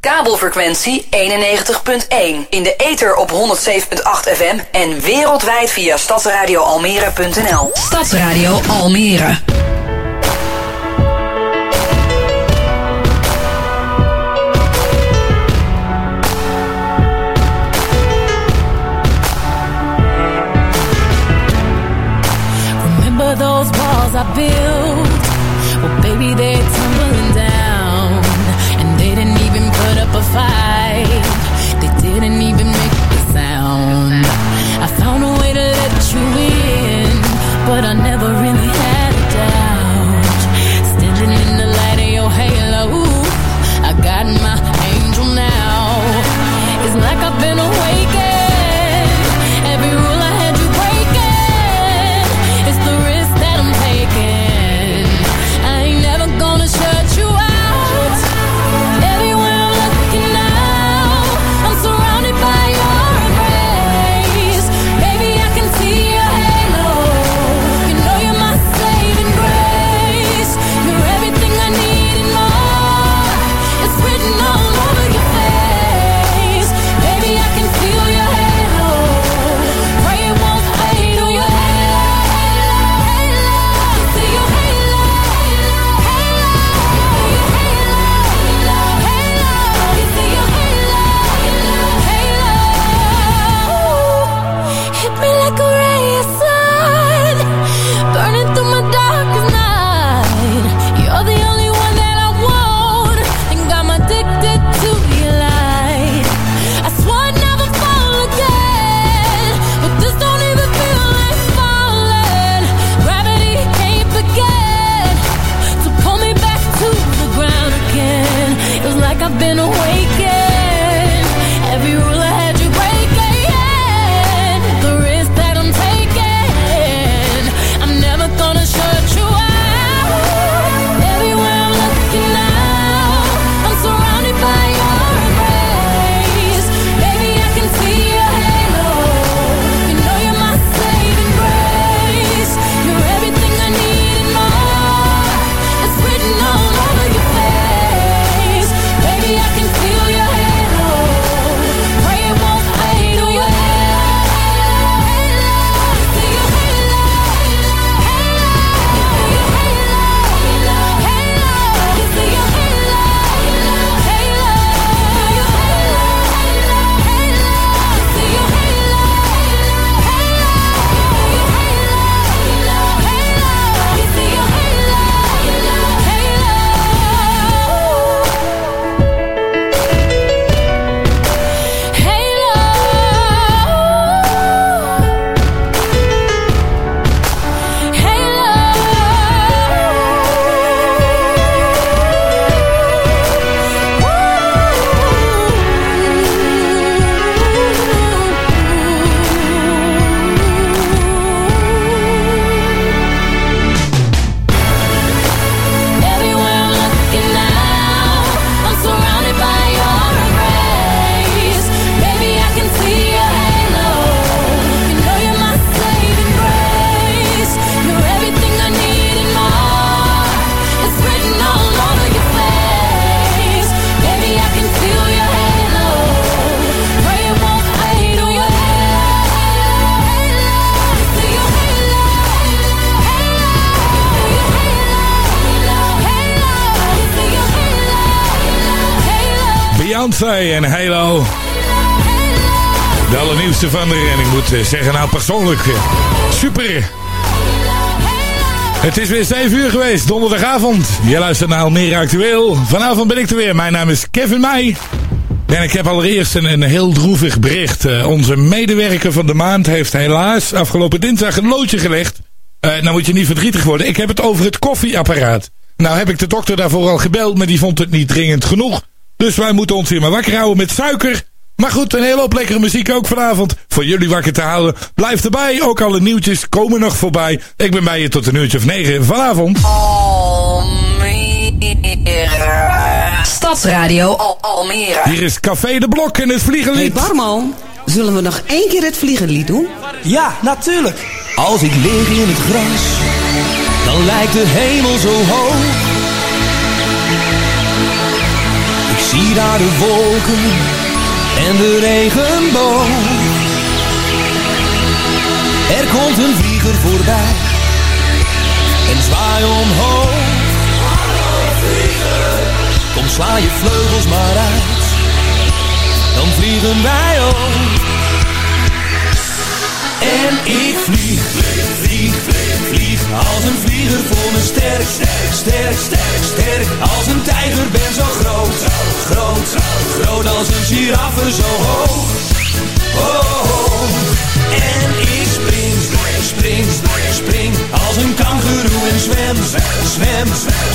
Kabelfrequentie 91.1. In de ether op 107.8 FM en wereldwijd via stadsradioalmere.nl. Stadsradio Almere. Beyoncé en Halo. De allernieuwste van haar. En ik moet eh, zeggen, nou persoonlijk, eh, super. Het is weer 7 uur geweest, donderdagavond. Je luistert naar Almere Actueel. Vanavond ben ik er weer. Mijn naam is Kevin Meij. En ik heb allereerst een, heel droevig bericht. Eh, onze medewerker van de maand heeft helaas afgelopen dinsdag een loodje gelegd. Nou moet je niet verdrietig worden. Ik heb het over het koffieapparaat. Nou heb ik de dokter daarvoor al gebeld, maar die vond het niet dringend genoeg. Dus wij moeten ons hier maar wakker houden met suiker. Maar goed, een hele hoop lekkere muziek ook vanavond. Voor jullie wakker te houden. Blijf erbij, ook alle nieuwtjes komen nog voorbij. Ik ben bij je tot een uurtje of negen vanavond. Almere. Stadsradio Al Almere. Hier is Café de Blok en het Hey vliegenlied. barman, zullen we nog één keer het vliegenlied doen? Ja, natuurlijk. Als ik lig in het gras, dan lijkt de hemel zo hoog. Zie daar de wolken en de regenboog. Er komt een vlieger voorbij en zwaai omhoog. Kom sla je vleugels maar uit, dan vliegen wij ook. En ik vlieg, vlieg, vlieg, vlieg, vlieg Als een vlieger voor me sterk, sterk, sterk, sterk, sterk. Als een tijger ben zo groot, groot, groot Als een giraffe zo hoog, oh, En ik spring, spring, spring, spring Als een kangeroe en zwem, zwem,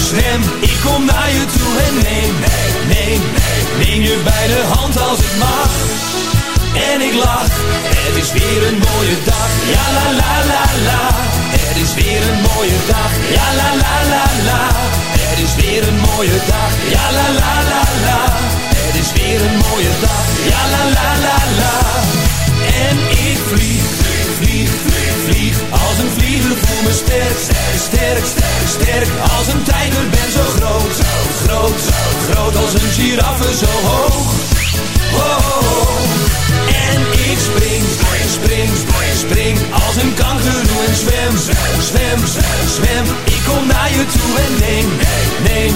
zwem Ik kom naar je toe en neem, neem, neem je bij de hand als het mag en ik lach. Het is weer een mooie dag, ja la la la la. Het is weer een mooie dag, ja la la la la. Het is weer een mooie dag, ja la la la la. Het is weer een mooie dag, ja la la la la. En ik vlieg, vlieg, vlieg, vlieg, als een vlieger voel me sterk, sterk, sterk, sterk, sterk. Als een tijger ben zo groot, groot, groot als een giraffe zo hoog. Oh. Ik spring, spring, spring, spring als een kangeroe en zwem, zwem, zwem. Ik kom naar je toe en neem, neem,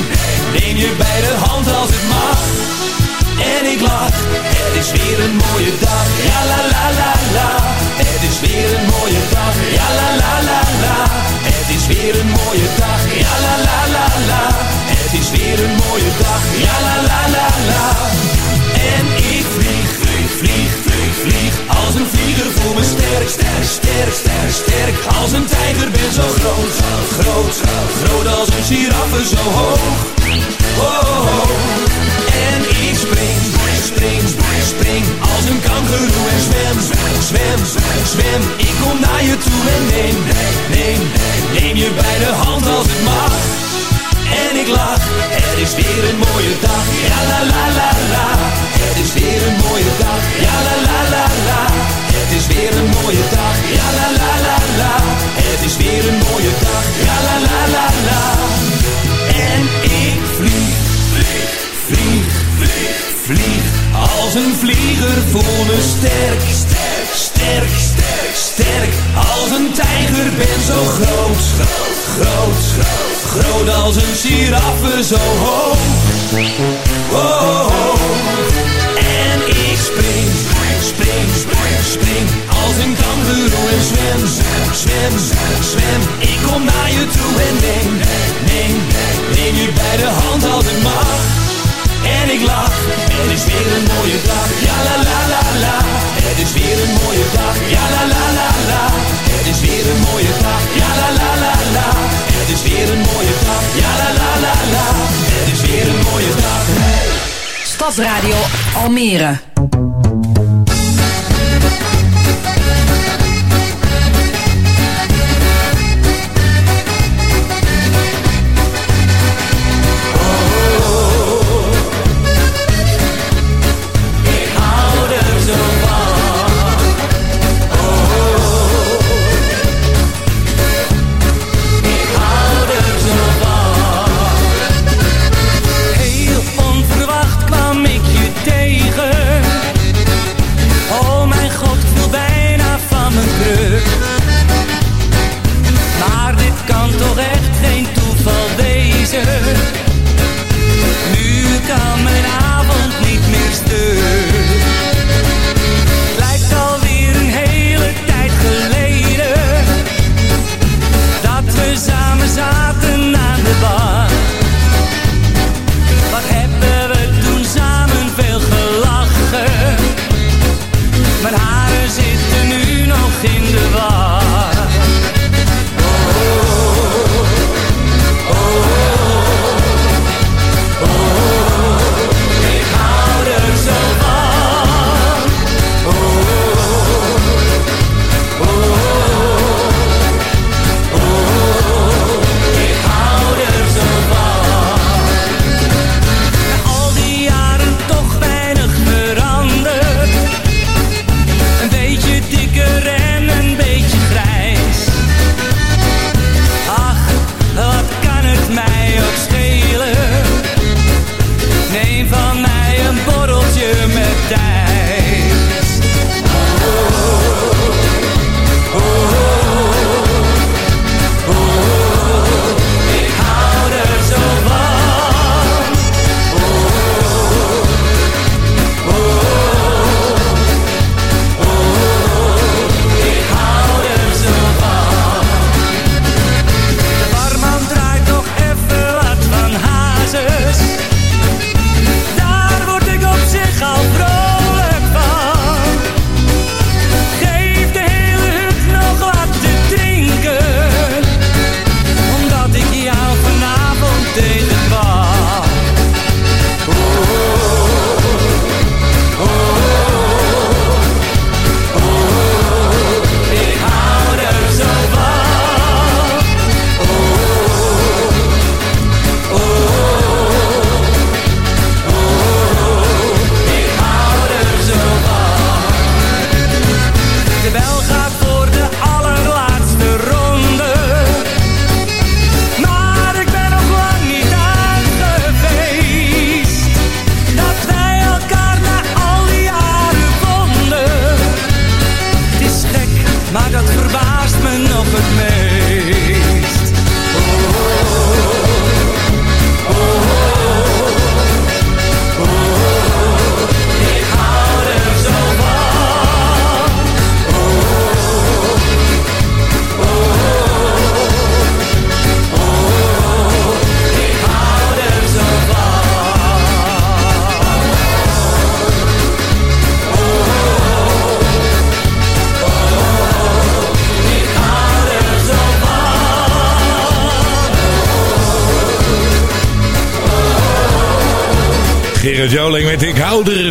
neem je bij de hand als het mag. En ik lach, het is weer een mooie dag, ja la la la la. Het is weer een mooie dag, ja la la la la. Het is weer een mooie dag, ja la la la la. Het is weer een mooie dag, ja la la la la. En ik vlieg, vlieg, als een vlieger voel me sterk, sterk, sterk, sterk, sterk. Als een tijger ben zo groot, groot, groot als een giraffe zo hoog. Oh, oh. En ik spring, spring, spring. Als een kangeroe en zwem, zwem, zwem Ik kom naar je toe en neem, neem, neem je bij de hand als het mag. En ik lach, het is weer een mooie dag, ja la la la la. Het is weer een mooie dag, voel me sterk, sterk, sterk, sterk, sterk. Als een tijger ben zo groot, groot, groot, groot. Groot als een giraffe zo hoog. Oh. En ik spring, spring, spring, spring. Als een kangeroe en zwem, zwem, zwem. Ik kom naar je toe en neem, neem, neem je bij de hand als het mag. Ik lach, het is weer een mooie dag, ja la la la la. Het is weer een mooie dag, ja la la la la. Het is weer een mooie dag, ja la la la la. Het is weer een mooie dag, ja la la la la. Het is weer een mooie dag. Stadsradio Almere.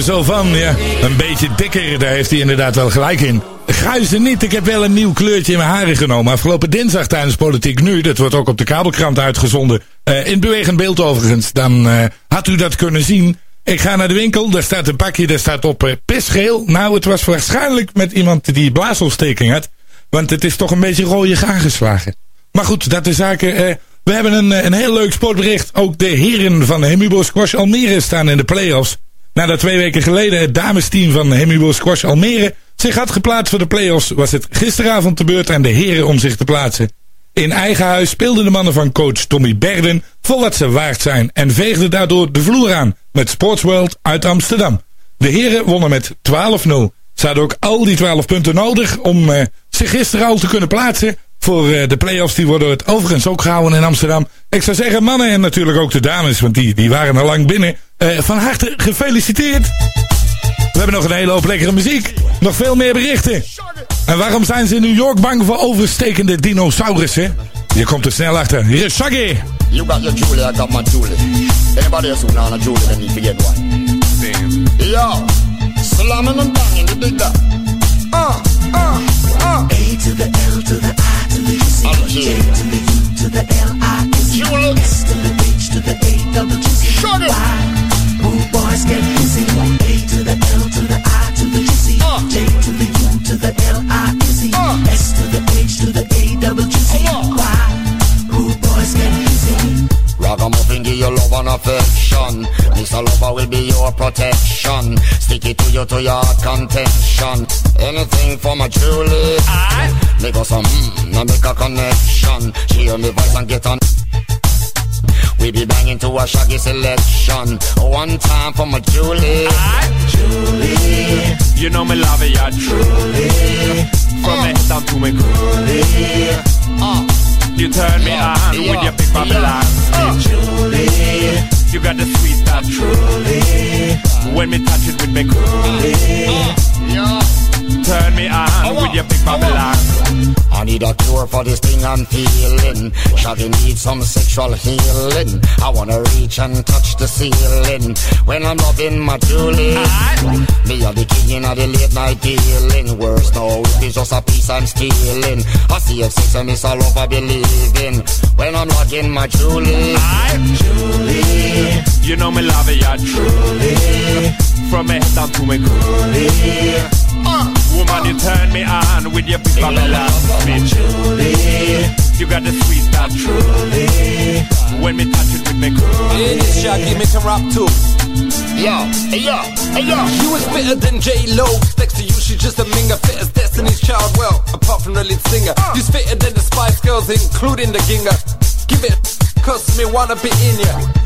Zo van. Ja, een beetje dikker, daar heeft hij inderdaad wel gelijk in. Gruisen niet, ik heb wel een nieuw kleurtje in mijn haren genomen. Afgelopen dinsdag tijdens Politiek Nu, dat wordt ook op de kabelkrant uitgezonden. Uh, in bewegend beeld overigens, dan uh, had u dat kunnen zien. Ik ga naar de winkel, daar staat een pakje, daar staat op uh, pisgeel. Nou, het was waarschijnlijk met iemand die blaasontsteking had. Want het is toch een beetje rooiig aangeslagen. Maar goed, dat is zaken... We hebben een, een heel leuk sportbericht. Ook de heren van Hemibo Squash Almere staan in de play-offs. Nadat twee weken geleden het damesteam van Hemibo Squash Almere zich had geplaatst voor de play-offs, was het gisteravond de beurt aan de heren om zich te plaatsen. In eigen huis speelden de mannen van coach Tommy Berden voor wat ze waard zijn en veegden daardoor de vloer aan met Sportsworld uit Amsterdam. De heren wonnen met 12-0. Ze hadden ook al die 12 punten nodig om uh, zich gisteren al te kunnen plaatsen voor uh, de play-offs. Die worden het overigens ook gehouden in Amsterdam. Ik zou zeggen mannen en natuurlijk ook de dames, want die, die waren al lang binnen. Uh, van harte gefeliciteerd. We hebben nog een hele hoop lekkere muziek. Nog veel meer berichten. En waarom zijn ze in New York bang voor overstekende dinosaurussen? Je komt er snel achter. Hier is Shaggy. You got your Julie, I got my Julie. Anybody else who know a Julie, then you forget one. Damn. Yo, slamming and banging, you dig that? Uh, uh, uh. A to the L to the I to the C. J to the U to the L I S. S to the H to the A double G C. it. Rude get busy. A to the L to the I to the G C. J to the U to the L I S E. S to the H to the A double G C. Y. Rude boys get busy. Ragamuffin give your love and affection. Mr. Lover will be your protection. Stick it to you to your contention. Anything for my Julie. I make us some, mm, now make a connection. She hear me voice and get on. We be banging to a shaggy selection. One time for my Julie. I, Julie. You know me love it, yeah, truly. From uh. me down to me coolie. Uh. You turn me yeah. on yeah. with your big Babylon. Uh. Julie. You got the sweet stuff, truly. When me touch it with me coolie. Uh. Yeah. Turn me on with your big Babylon. I need a cure for this thing I'm feeling. Shaggy needs some sexual healing. I wanna reach and touch the ceiling when I'm loving my Julie. Me are the king of the late night dealing. Worse no, it's just a piece I'm stealing. I see if sex and miss all over believing when I'm loving my Julie. Julie, you know me love it, yeah, truly. From me head down to me coolie. Woman, you turn me on with your big Babylon. Me Julie, you got the sweet stuff, truly. When me touch it with me cool. Yeah, this Shaggy make him rap too. Yo, hey yo, hey yo. You is fitter than J Lo. Next to you, she's just a minger. Fit as Destiny's Child. Well, apart from the lead singer, uh. you's fitter than the Spice Girls, including the Ginger. Give it, cause me wanna be in ya.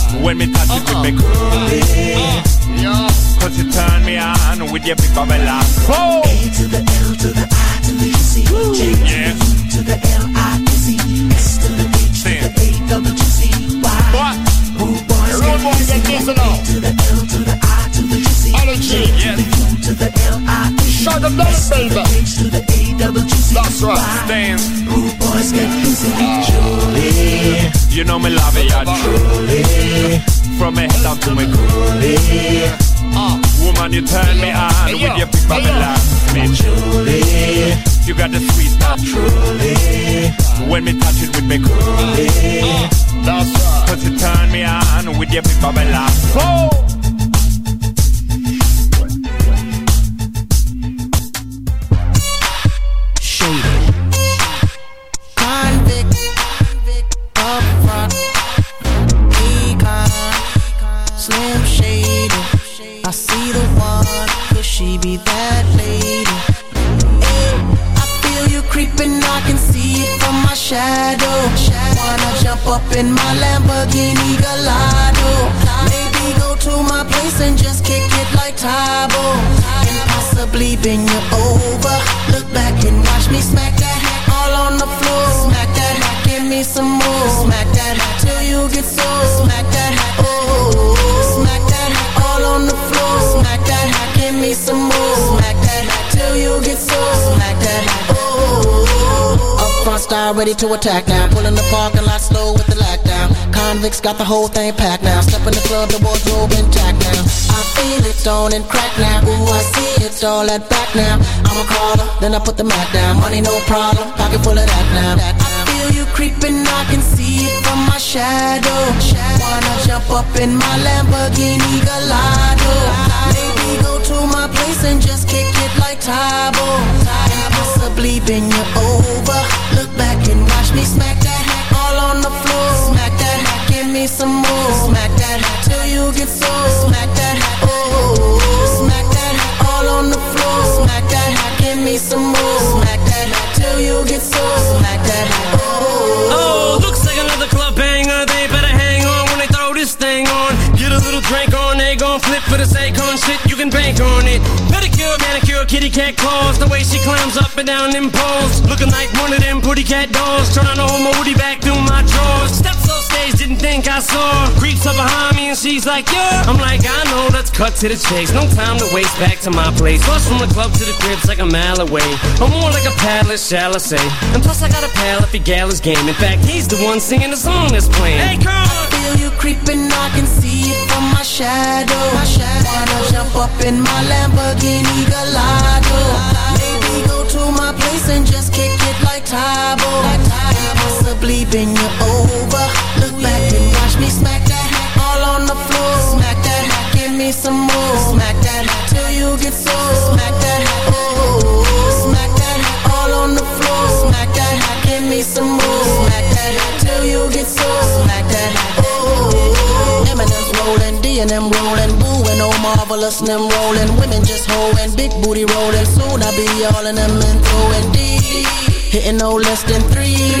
When me touch it with me coolie. Uh, Cause you turn me on with your big Babylon. Oh. A to the L to the I to the C. J to yeah. the U to the L I Z. S to the H to the A double G C Y. What? Rude boys get busy. A to the L to the I to the G C. J to the U to the L I Z. Shut them baby. H to the A double G C. That's right. Stand. Rude boys get busy. Julie. You know me love it, yeah, truly. From me head down to me coolie. Uh, woman, you turn me on hey, with your big Babylon. Me Julie, you got the sweet stuff, truly. When me touch it with me coolie, uh, that's right. Cause you turn me on with your big Babylon. Oh! Shadow. Wanna jump up in my Lamborghini Gallardo? Maybe go to my place and just kick it like Tae And possibly bend you over. Look back and watch me smack that all on the floor. Smack that, give me some more. Smack that till you get sore. Smack that, oh, oh, oh, oh, smack that all on the floor. Smack that, give me some more. Smack that till you get sore. Smack that, oh. Front, style ready to attack now. Pulling the parking lot slow with the lack down. Convicts got the whole thing packed now. Step in the club, the wardrobe intact now. I feel it stone and crack now. Ooh, I see it's all that back now. I'm a caller, then I put the mat down. Money no problem, pocket full of that now. I feel you creeping, I can see it from my shadow. Wanna jump up in my Lamborghini Gallardo? Maybe go to my place and just kick it like Tybo. And possibly bend you over. Look back and watch me smack that all on the floor. Smack that, give me some more. Smack that till you get sore. Smack that, oh. Smack that all on the floor. Smack that, give me some more. Smack that till you get sore. Smack that, oh. Oh, little drink on, they gon' flip for the sake on shit. You can bank on it. Pedicure, manicure, kitty cat claws. The way she climbs up and down them poles. Looking like one of them pretty cat dolls. Trying to hold my woody back through my drawers. Steps on stage, didn't think I saw. her. Creeps up behind me and she's like, yeah. I'm like, I know, let's cut to the chase. No time to waste back to my place. Bus from the club to the crib's like a mile away. I'm more like a palace, shall I say. And plus I got a pal if he gal is game. In fact, he's the one singing the song that's playing. Hey, come on! Feel you creeping, I can see it from my shadow. My shadow. Wanna jump up in my Lamborghini Gallardo? Maybe go to my place and just kick it like Tybo. And possibly bend you over. Look back and watch me smack that all on the floor. Smack that, give me some more. Smack that till you get sore. Smack that, oh. oh, oh, oh. Smack that on the floor. Smack that, give me some more. Smack that till you get sore. Smack that, oh. Eminem's rolling, D and them rolling, boo and oh marvelous them rolling. Women just holding, big booty rolling. Soon I be all in them and throwing D. Hitting no less than three.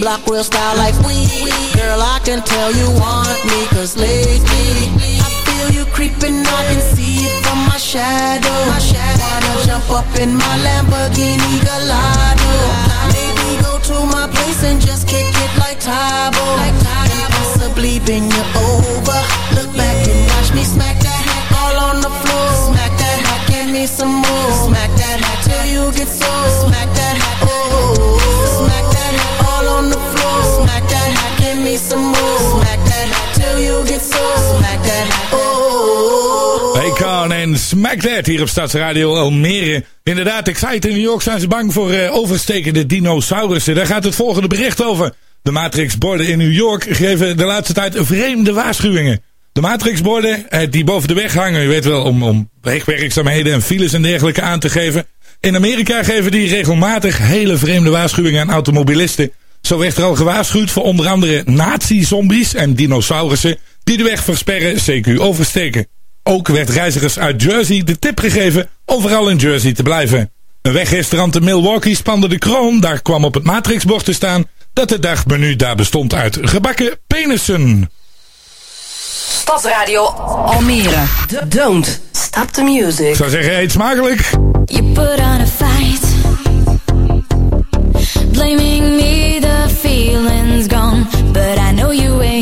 Block real style like we. Girl, I can tell you want me, cause lately I feel you creeping, I can see it from shadow. Wanna jump up in my Lamborghini Gallardo. Maybe go to my place and just kick it like Tybo. And possibly bend you over. Look back and watch me smack that hat all on the floor. Smack that, hat, give me some more. Smack that hat till you get sore. Smack that, hat, oh. oh, oh, oh. Smack that hat all on the floor. Smack that, hat, give me some more. Smack that hat till you get sore. Smack that, hat, oh. Akon en Smack That hier op Stadsradio Almere. Inderdaad, ik zei het, in New York zijn ze bang voor eh, overstekende dinosaurussen. Daar gaat het volgende bericht over. De matrixborden in New York geven de laatste tijd vreemde waarschuwingen. De matrixborden eh, die boven de weg hangen, u weet wel, om, om wegwerkzaamheden en files en dergelijke aan te geven. In Amerika geven die regelmatig hele vreemde waarschuwingen aan automobilisten. Zo werd er al gewaarschuwd voor onder andere nazi-zombies en dinosaurussen die de weg versperren, CQ oversteken. Ook werd reizigers uit Jersey de tip gegeven om vooral in Jersey te blijven. Een wegrestaurant in Milwaukee spande de kroon. Daar kwam op het matrixbord te staan dat het dagmenu daar bestond uit gebakken penissen. Stadsradio Almere. D- Don't stop the music. Ik zou zeggen, eet smakelijk. You put on a fight, blaming me, the feeling's gone, but I know you ain't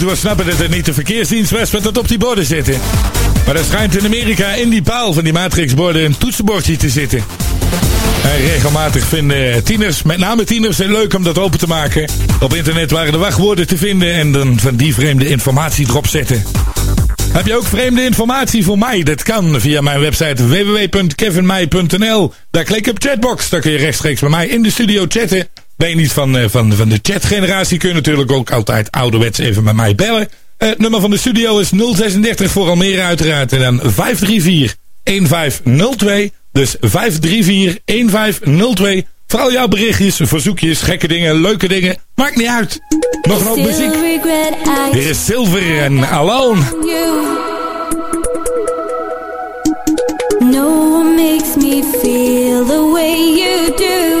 u wel snappen dat het niet de verkeersdienst was wat dat op die borden zitten. Maar er schijnt in Amerika in die paal van die matrixborden een toetsenbordje te zitten. En regelmatig vinden tieners, met name tieners, het leuk om dat open te maken. Op internet waren de wachtwoorden te vinden en dan van die vreemde informatie erop zetten. Heb je ook vreemde informatie voor mij? Dat kan via mijn website www.kevinmeij.nl. Daar klik op chatbox. Dan kun je rechtstreeks bij mij in de studio chatten. Ben niet van, eh, van, van de chatgeneratie, kun je natuurlijk ook altijd ouderwets even bij mij bellen. Eh, het nummer van de studio is 036 voor Almere uiteraard. En dan 534 1502. Dus 534 1502. Vooral jouw berichtjes, verzoekjes, gekke dingen, leuke dingen. Maakt niet uit. Nog een hoop muziek. Hier is Silver en Alone. No one makes me feel the way you do.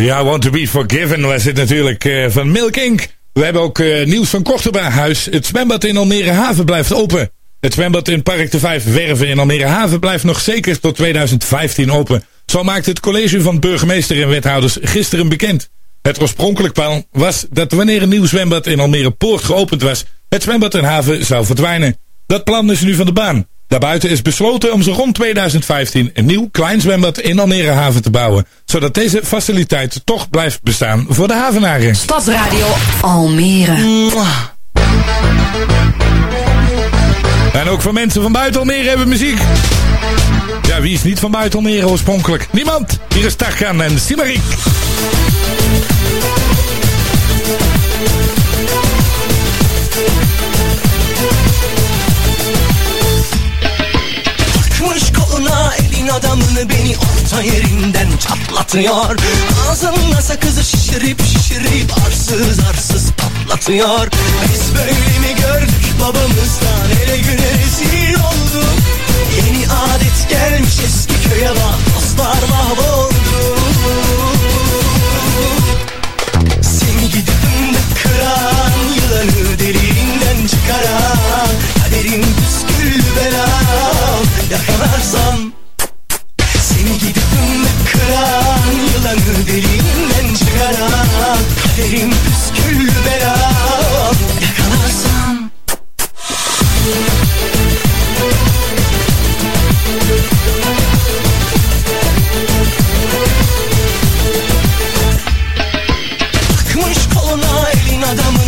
Ja, Want to be Forgiven was het natuurlijk eh, van Milk Inc. We hebben ook eh, nieuws van Kortebaarhuis. Het zwembad in Almere Haven blijft open. Het zwembad in Park de Vijf Werven in Almere Haven blijft nog zeker tot 2015 open. Zo maakt het college van burgemeester en wethouders gisteren bekend. Het oorspronkelijk plan was dat wanneer een nieuw zwembad in Almere Poort geopend was, het zwembad en haven zou verdwijnen. Dat plan is nu van de baan. Daarbuiten is besloten om zo rond 2015 een nieuw klein zwembad in Almere Haven te bouwen, zodat deze faciliteit toch blijft bestaan voor de havenaren. Stadsradio Almere. En ook voor mensen van buiten Almere hebben muziek. Ja, wie is niet van buiten Almere oorspronkelijk? Niemand. Hier is Tarkan en Simarik. Elin adamını beni orta yerinden çatlatıyor. Ağzında sakızı şişirip şişirip arsız arsız patlatıyor. Biz böyle mi gördük babamızdan ele güne rezil olduk? Yeni adet gelmiş eski köye bak dostlar mahvoldu Seni gidip kıran Yılanı deliğinden çıkaran Kaderim püsküllü belam Yakalarsam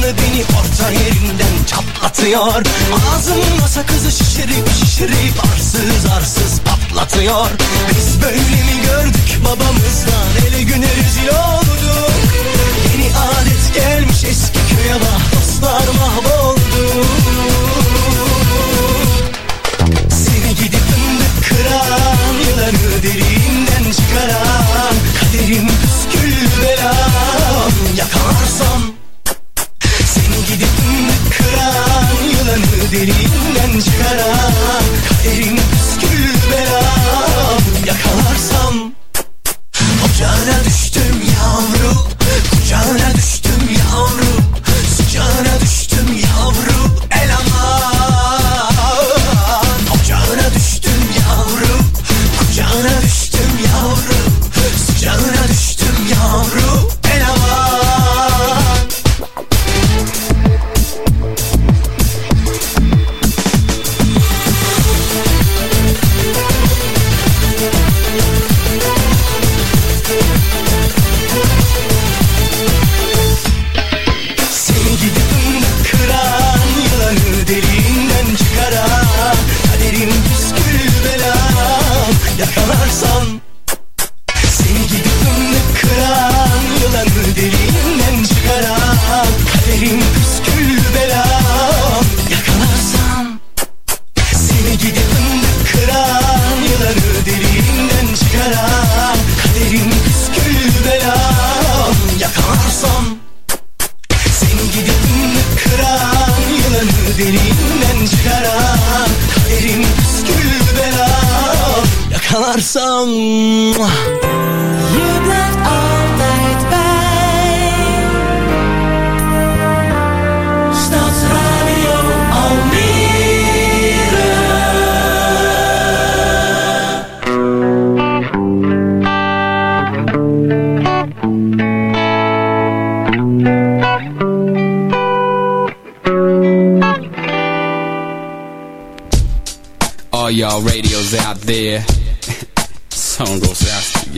beni orta yerinden çatlatıyor. Ağzımda sakızı şişirip şişirip arsız arsız patlatıyor. Biz böyle mi gördük babamızdan ele güne rezil olduk Yeni adet gelmiş eski köye bak dostlar mahvoldu. Seni gidip fındık kıran Yılanı derinden çıkaran Kaderim derinden çıkaran Kaderim püskül belam Yakalarsam Ocağına düştüm yavru Kucağına düştüm yavru Sıcağına düştüm yavru El aman. Ocağına düştüm yavru Kucağına düştüm yavru Sıcağına düştüm yavru Yakalarsam Je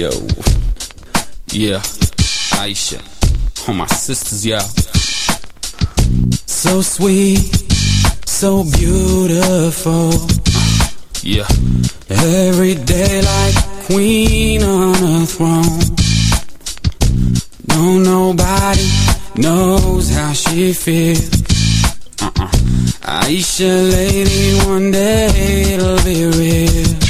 yo. Yeah, Aisha. All my sisters, yeah. So sweet, so beautiful. Yeah. Every day like queen on a throne. No, nobody knows how she feels. Uh-uh. Aisha, lady, one day it'll be real.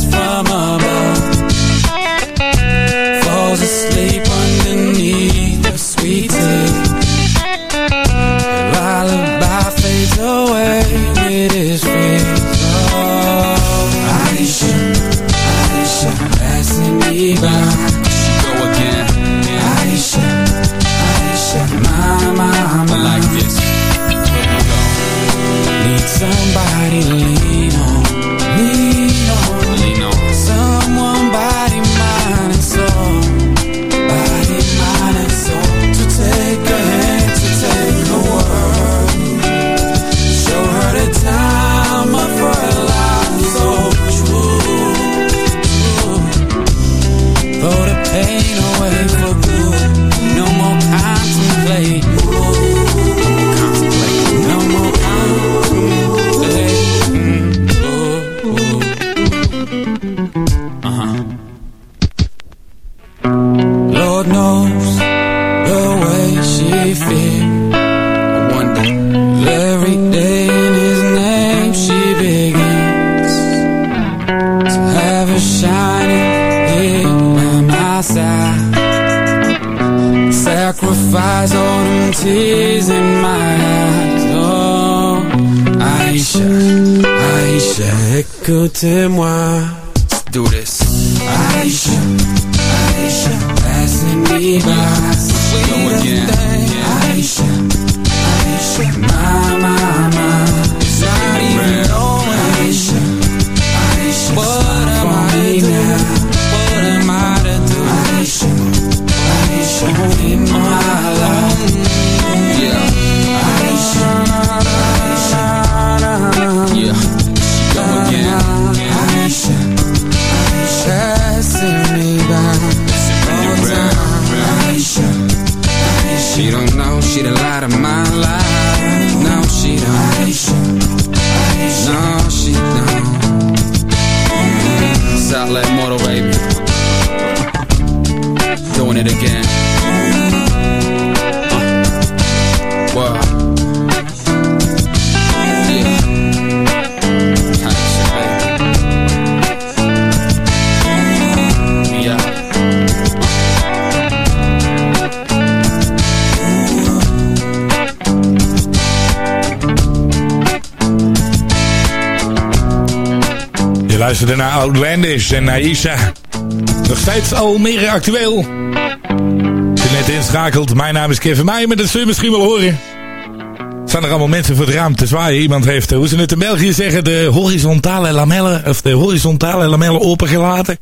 luisterde naar Outlandish en Aisha. Nog steeds Almere actueel. Als je net inschakelt, mijn naam is Kevin Meijer, dat zul je misschien wel horen. Staan er allemaal mensen voor het raam te zwaaien. Iemand heeft, eh, hoe ze het in België zeggen, de horizontale lamellen, of de horizontale lamellen opengelaten.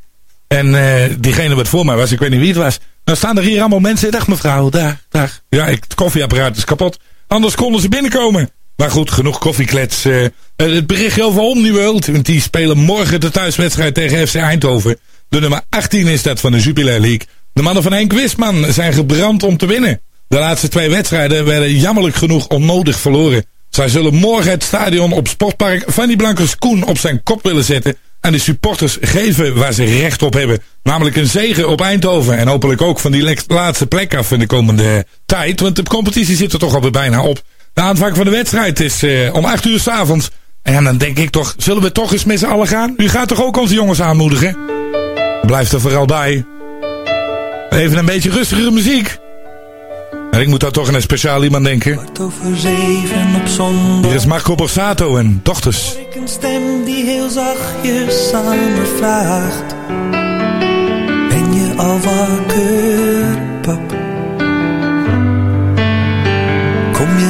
En uh, diegene wat voor mij was, ik weet niet wie het was. Dan staan er hier allemaal mensen. Dag mevrouw, dag, dag. Ja, ik, het koffieapparaat is kapot. Anders konden ze binnenkomen. Maar goed, genoeg koffieklets. Uh, het berichtje over Omniworld. Want die spelen morgen de thuiswedstrijd tegen FC Eindhoven. De nummer 18 is dat van de Jupiler League. De mannen van Henk Wisman zijn gebrand om te winnen. De laatste twee wedstrijden werden jammerlijk genoeg onnodig verloren. Zij zullen morgen het stadion op Sportpark Fanny Blankers Koen op zijn kop willen zetten. aan de supporters geven waar ze recht op hebben. Namelijk een zegen op Eindhoven. En hopelijk ook van die laatste plek af in de komende tijd. Want de competitie zit er toch alweer bijna op. De aanvang van de wedstrijd is uh, om 8 uur s avonds. En dan denk ik toch, zullen we toch eens met z'n allen gaan? U gaat toch ook onze jongens aanmoedigen? Blijf er vooral bij. Even een beetje rustigere muziek. En ik moet daar toch aan een speciaal iemand denken. Kwart over zeven op zondag. Hier is Marco Borsato en dochters. Ik een stem die heel zachtjes aan me vraagt. Ben je al wakker,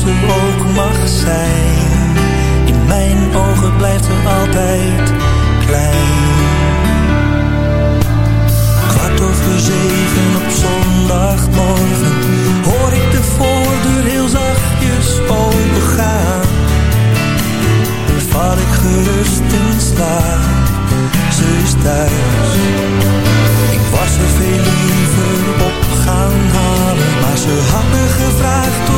ze ook mag zijn, in mijn ogen blijft ze altijd klein. Kwart over zeven op zondagmorgen hoor ik de voordeur heel zachtjes opengaan. Val ik gerust in slaap, ze is thuis. Ik was er veel liever op gaan halen, maar ze had me gevraagd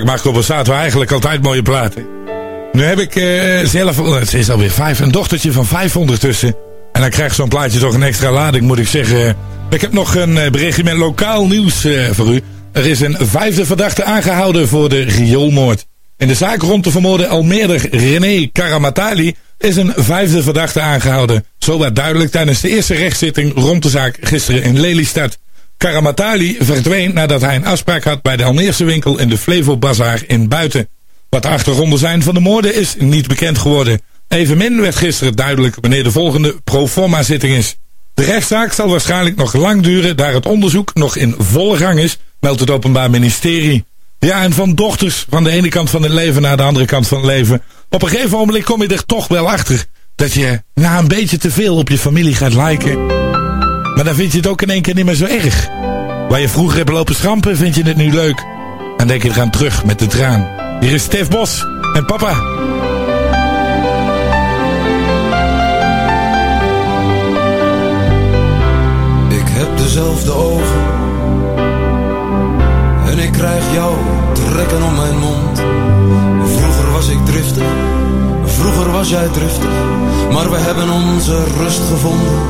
Nu maakt Marco Borsato eigenlijk altijd mooie platen. Nu heb ik eh, zelf, oh, het is alweer vijf, een dochtertje van vijf ondertussen. En dan krijgt zo'n plaatje toch een extra lading, moet ik zeggen. Ik heb nog een eh, berichtje met lokaal nieuws eh, voor u. Er is een vijfde verdachte aangehouden voor de rioolmoord. In de zaak rond de vermoorde Almeerder René Karamatali is een vijfde verdachte aangehouden. Zo werd duidelijk tijdens de eerste rechtszitting rond de zaak gisteren in Lelystad. Karamatali verdween nadat hij een afspraak had bij de Almeerse winkel in de Flevo Bazaar in Buiten. Wat de achtergronden zijn van de moorden is niet bekend geworden. Evenmin werd gisteren duidelijk wanneer de volgende proforma zitting is. De rechtszaak zal waarschijnlijk nog lang duren, daar het onderzoek nog in volle gang is, meldt het Openbaar Ministerie. Ja, en van dochters van de ene kant van het leven naar de andere kant van het leven. Op een gegeven moment kom je er toch wel achter dat je na een beetje te veel op je familie gaat liken. Maar dan vind je het ook in één keer niet meer zo erg. Waar je vroeger hebt lopen schrampen, vind je het nu leuk. En denk je eraan terug met de traan. Hier is Stef Bos en papa. Ik heb dezelfde ogen. En ik krijg jou trekken om mijn mond. Vroeger was ik driftig. Vroeger was jij driftig. Maar we hebben onze rust gevonden.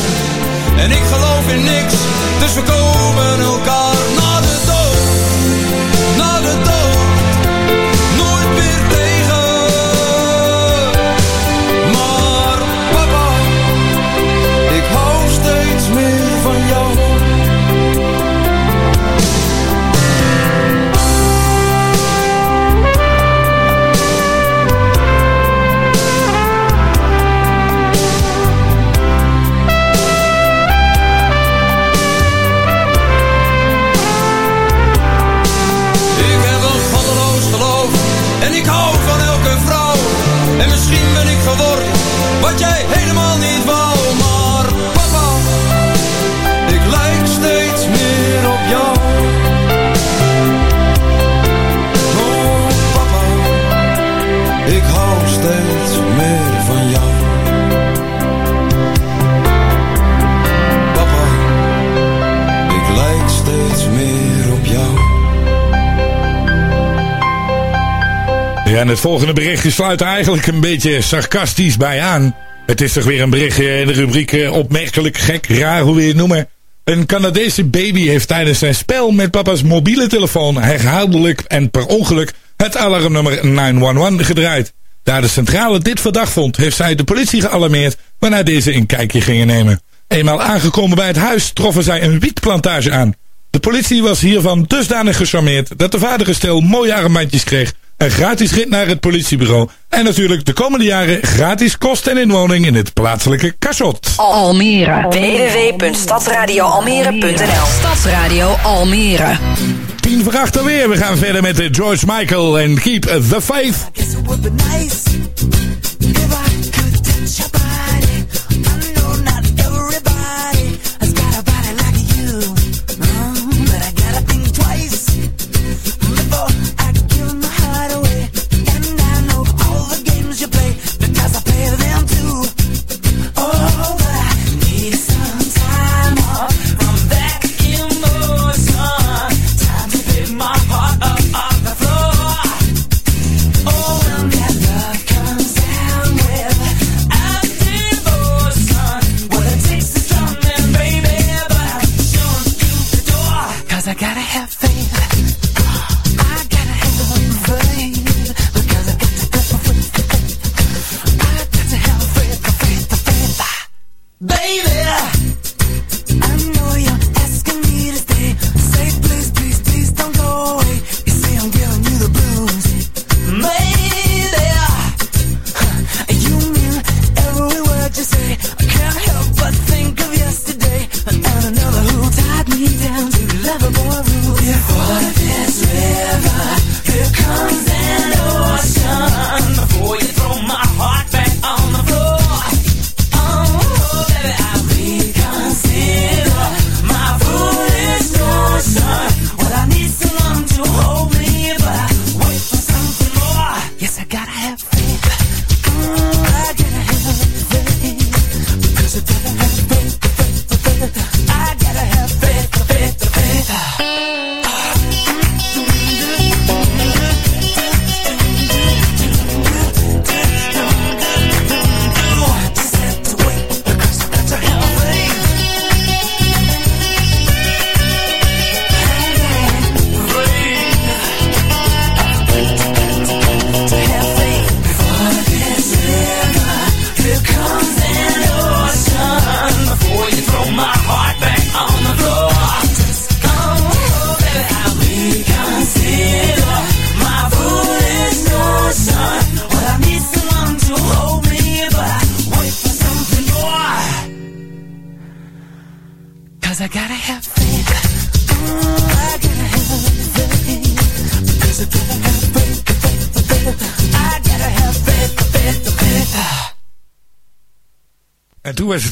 en ik geloof in niks, dus we komen elkaar En en het volgende berichtje sluit eigenlijk een beetje sarcastisch bij aan. Het is toch weer een berichtje in de rubriek eh, opmerkelijk, gek, raar, hoe wil je het noemen. Een Canadese baby heeft tijdens zijn spel met papa's mobiele telefoon herhaaldelijk en per ongeluk het alarmnummer 911 gedraaid. Daar de centrale dit verdacht vond, heeft zij de politie gealarmeerd, waarna deze een kijkje gingen nemen. Eenmaal aangekomen bij het huis troffen zij een wietplantage aan. De politie was hiervan dusdanig gecharmeerd dat de vader een stel mooie armbandjes kreeg, een gratis rit naar het politiebureau en natuurlijk de komende jaren gratis kost en inwoning in het plaatselijke Cachot. Almere. www.stadsradioalmere.nl Stadsradio Almere. 10 voor acht alweer. We gaan verder met de George Michael en Keep the Faith.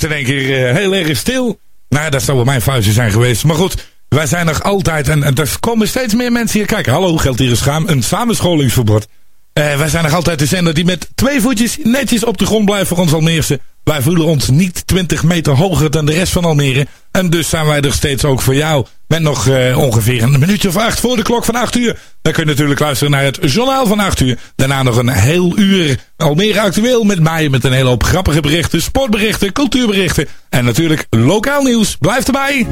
In één keer uh, heel erg stil. Nou, dat zou wel mijn vuistje zijn geweest. Maar goed, wij zijn nog altijd... En, er komen steeds meer mensen hier kijken. Hallo, geldt hier een, schaam, een samenscholingsverbod. Uh, wij zijn nog altijd de zender die met twee voetjes netjes op de grond blijft voor ons Almeerse. Wij voelen ons niet 20 meter hoger dan de rest van Almere. En dus zijn wij er steeds ook voor jou. Met nog uh, ongeveer een minuutje of acht voor de klok van 8 uur. Dan kun je natuurlijk luisteren naar het journaal van 8 uur. Daarna nog een heel uur Almere actueel met mij. Met een hele hoop grappige berichten, sportberichten, cultuurberichten. En natuurlijk lokaal nieuws. Blijf erbij.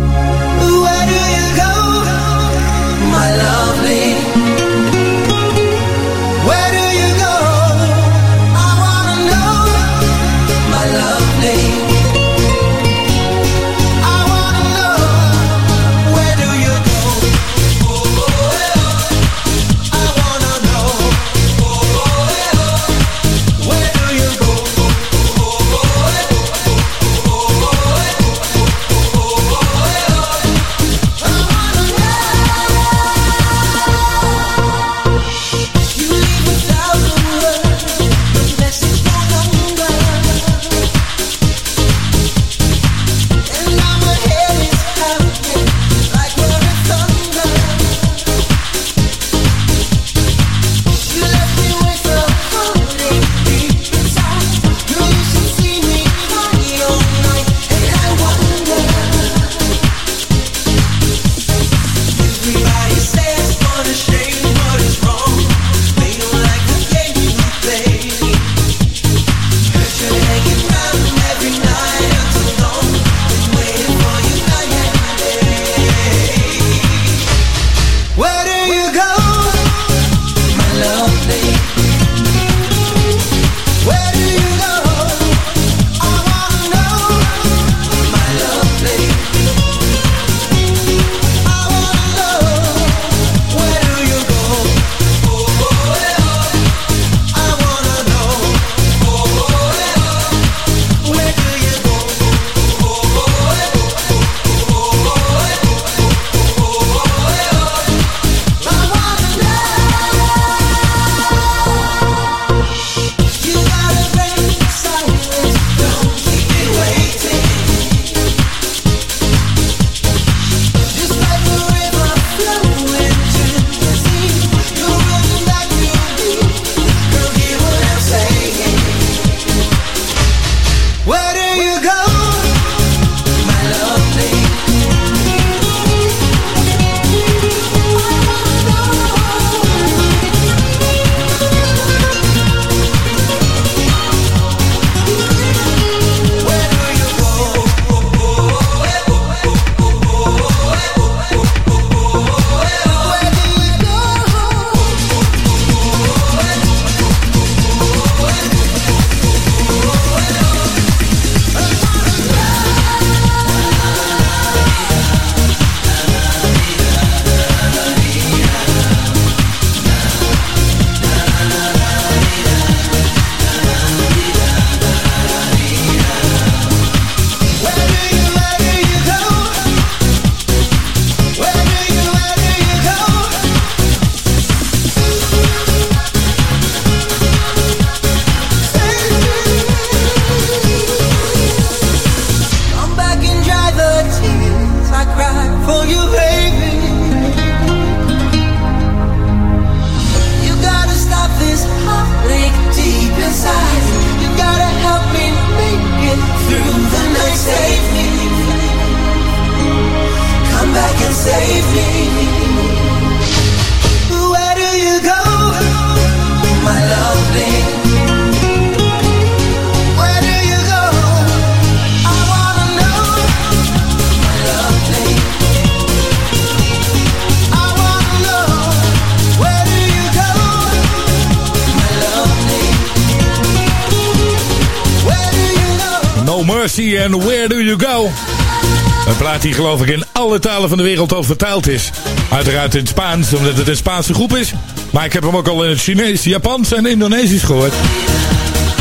Die geloof ik in alle talen van de wereld al vertaald is. Uiteraard in het Spaans, omdat het een Spaanse groep is. Maar ik heb hem ook al in het Chinees, Japans en Indonesisch gehoord.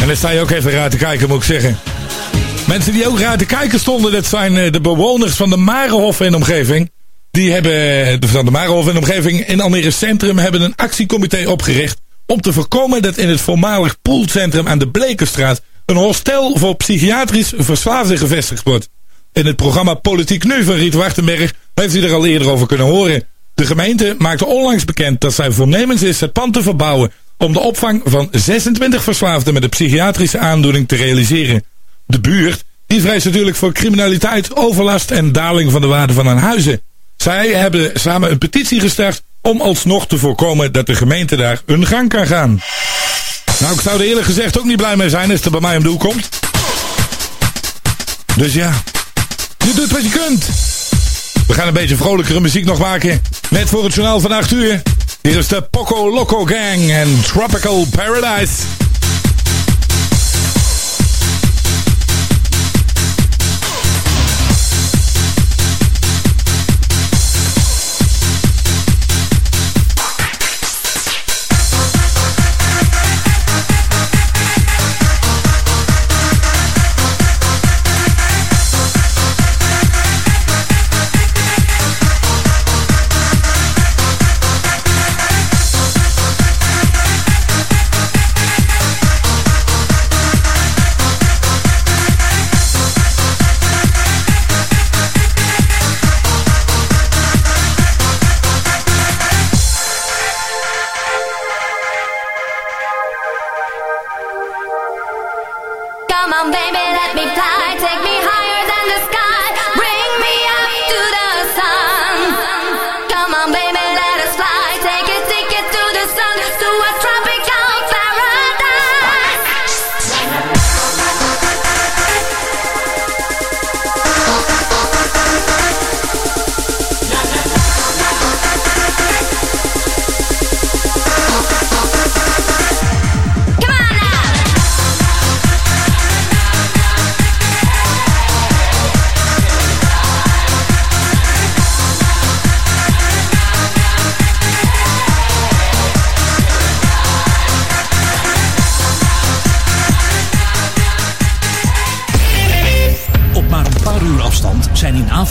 En dan sta je ook even raar te kijken, moet ik zeggen. Mensen die ook raar te kijken stonden, dat zijn eh, de bewoners van de Marenhof en omgeving. Die hebben, eh, van de Marenhof en omgeving in Almere Centrum, hebben een actiecomité opgericht. Om te voorkomen dat in het voormalig poolcentrum aan de Blekenstraat een hostel voor psychiatrisch verslaafden gevestigd wordt. In het programma Politiek Nu van Riet Wartenberg heeft u er al eerder over kunnen horen. De gemeente maakte onlangs bekend dat zij voornemens is het pand te verbouwen om de opvang van 26 verslaafden met een psychiatrische aandoening te realiseren. De buurt die vreest natuurlijk voor criminaliteit, overlast en daling van de waarde van hun huizen. Zij hebben samen een petitie gestart om alsnog te voorkomen dat de gemeente daar hun gang kan gaan. Nou, ik zou er eerlijk gezegd ook niet blij mee zijn als het er bij mij om de hoek komt. Dus ja, je doet wat je kunt. We gaan een beetje vrolijkere muziek nog maken. Net voor het journaal van 8 uur. Hier is de Poco Loco Gang en Tropical Paradise.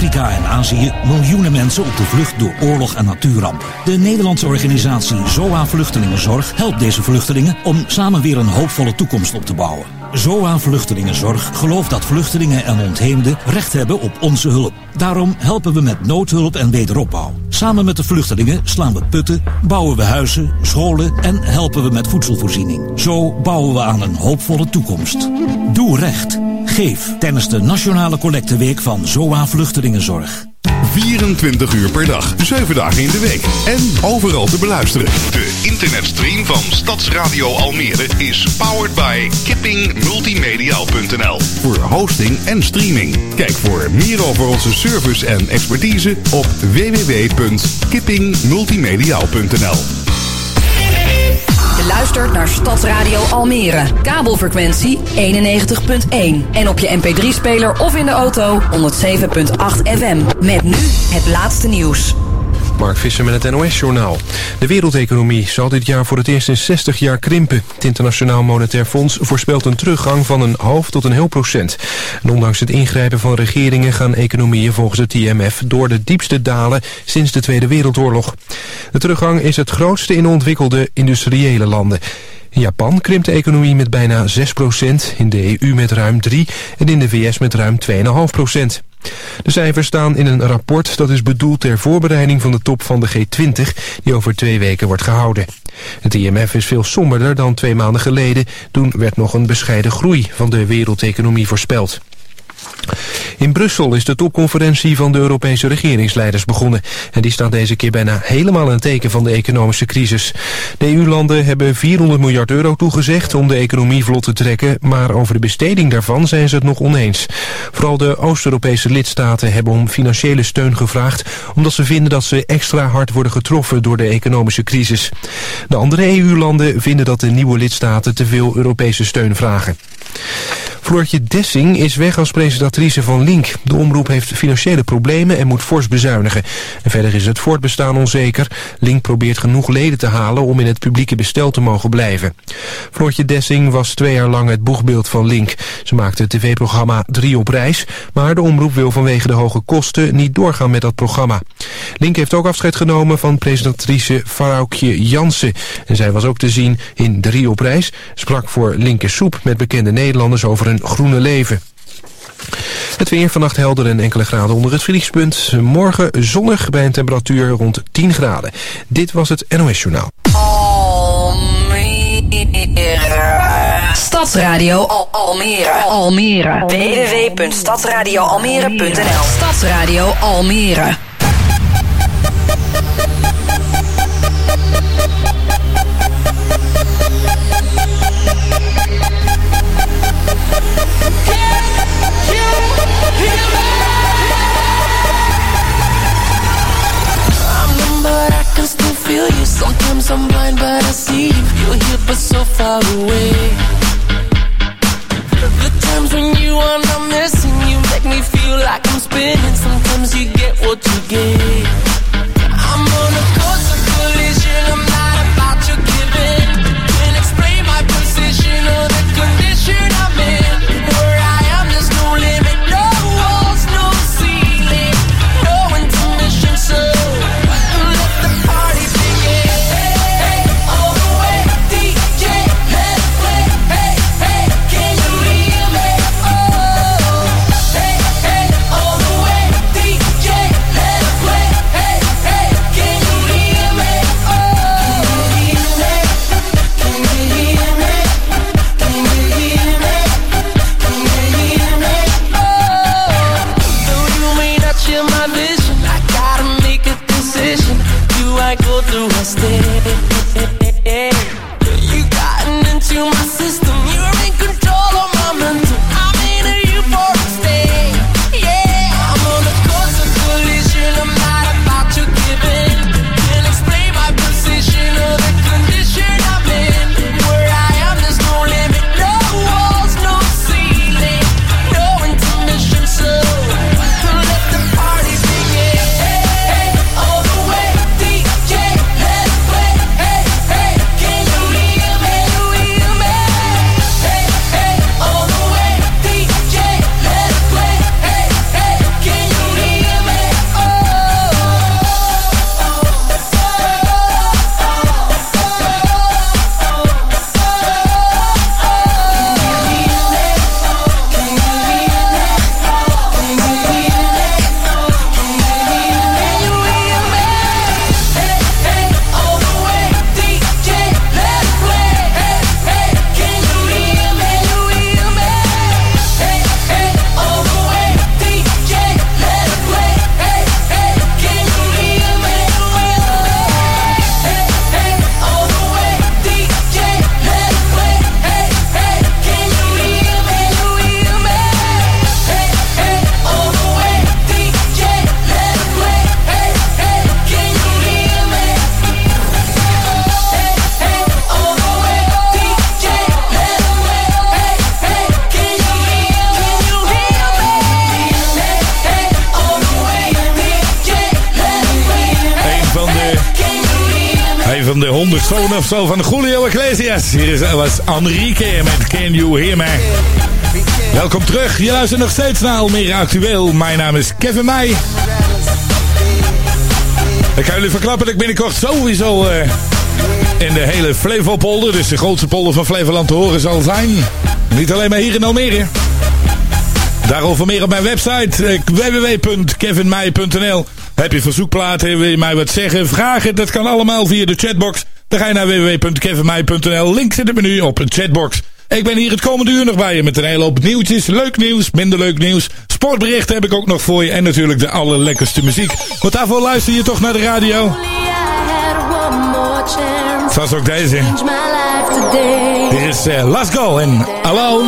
Afrika en Azië miljoenen mensen op de vlucht door oorlog en natuurrampen. De Nederlandse organisatie ZOA Vluchtelingenzorg helpt deze vluchtelingen om samen weer een hoopvolle toekomst op te bouwen. ZOA Vluchtelingenzorg gelooft dat vluchtelingen en ontheemden recht hebben op onze hulp. Daarom helpen we met noodhulp en wederopbouw. Samen met de vluchtelingen slaan we putten, bouwen we huizen, scholen en helpen we met voedselvoorziening. Zo bouwen we aan een hoopvolle toekomst. Doe recht. Geef tijdens de Nationale Collecteweek van ZOA Vluchtelingenzorg. 24 uur per dag, 7 dagen in de week. En overal te beluisteren. De internetstream van Stadsradio Almere is powered by kippingmultimediaal.nl. Voor hosting en streaming. Kijk voor meer over onze service en expertise op www.kippingmultimediaal.nl. Je luistert naar Stadsradio Almere. Kabelfrequentie 91.1. En op je mp3-speler of in de auto 107.8 FM. Met nu het laatste nieuws. Mark Visser met het NOS-journaal. De wereldeconomie zal dit jaar voor het eerst in 60 jaar krimpen. Het Internationaal Monetair Fonds voorspelt een teruggang van een half tot een heel procent. En ondanks het ingrijpen van regeringen gaan economieën volgens het IMF door de diepste dalen sinds de Tweede Wereldoorlog. De teruggang is het grootste in ontwikkelde industriële landen. In Japan krimpt de economie met bijna 6% in de EU met ruim 3 en in de VS met ruim 2,5 de cijfers staan in een rapport dat is bedoeld ter voorbereiding van de top van de G20 die over twee weken wordt gehouden. Het IMF is veel somberder dan twee maanden geleden. Toen werd nog een bescheiden groei van de wereldeconomie voorspeld. In Brussel is de topconferentie van de Europese regeringsleiders begonnen. En die staat deze keer bijna helemaal het teken van de economische crisis. De EU-landen hebben 400 miljard euro toegezegd om de economie vlot te trekken. Maar over de besteding daarvan zijn ze het nog oneens. Vooral de Oost-Europese lidstaten hebben om financiële steun gevraagd... omdat ze vinden dat ze extra hard worden getroffen door de economische crisis. De andere EU-landen vinden dat de nieuwe lidstaten te veel Europese steun vragen. Floortje Dessing is weg als presentatrice van Link. De omroep heeft financiële problemen en moet fors bezuinigen. En verder is het voortbestaan onzeker. Link probeert genoeg leden te halen om in het publieke bestel te mogen blijven. Floortje Dessing was twee jaar lang het boegbeeld van Link. Ze maakte het tv-programma 3 op reis, maar de omroep wil vanwege de hoge kosten niet doorgaan met dat programma. Link heeft ook afscheid genomen van presentatrice Faroukje Jansen. En zij was ook te zien in 3 op reis, sprak voor Linke Soep met bekende Nederlanders over groene leven. Het weer vannacht helder en enkele graden onder het vriespunt. Morgen zonnig bij een temperatuur rond 10 graden. Dit was het NOS Journaal. Stadsradio Al Almere. Almere. www.stadsradioalmere.nl Stadsradio Almere. Sometimes but I see you. You're here, but so far away. The times when you are not missing, you make me feel like I'm spinning. Sometimes you get what you get. I'm on a zonen of zo van Julio Iglesias. Hier is, was Enrique met Can You Hear Me? Welkom terug. Je luistert nog steeds naar Almere Actueel. Mijn naam is Kevin Meij. Ik kan jullie verklappen dat ik binnenkort sowieso eh, in de hele Flevopolder, dus de grootste polder van Flevoland, te horen zal zijn. Niet alleen maar hier in Almere. Daarover meer op mijn website eh, www.kevinmeij.nl. Heb je verzoekplaten, wil je mij wat zeggen, vragen, dat kan allemaal via de chatbox. Ga je naar www.kevinmeij.nl. Link zit in het menu op een chatbox. Ik ben hier het komende uur nog bij je met een hele hoop nieuwtjes. Leuk nieuws, minder leuk nieuws. Sportberichten heb ik ook nog voor je. En natuurlijk de allerlekkerste muziek. Want daarvoor luister je toch naar de radio. Zoals ook deze. Dit is uh, Let's Go en Alone.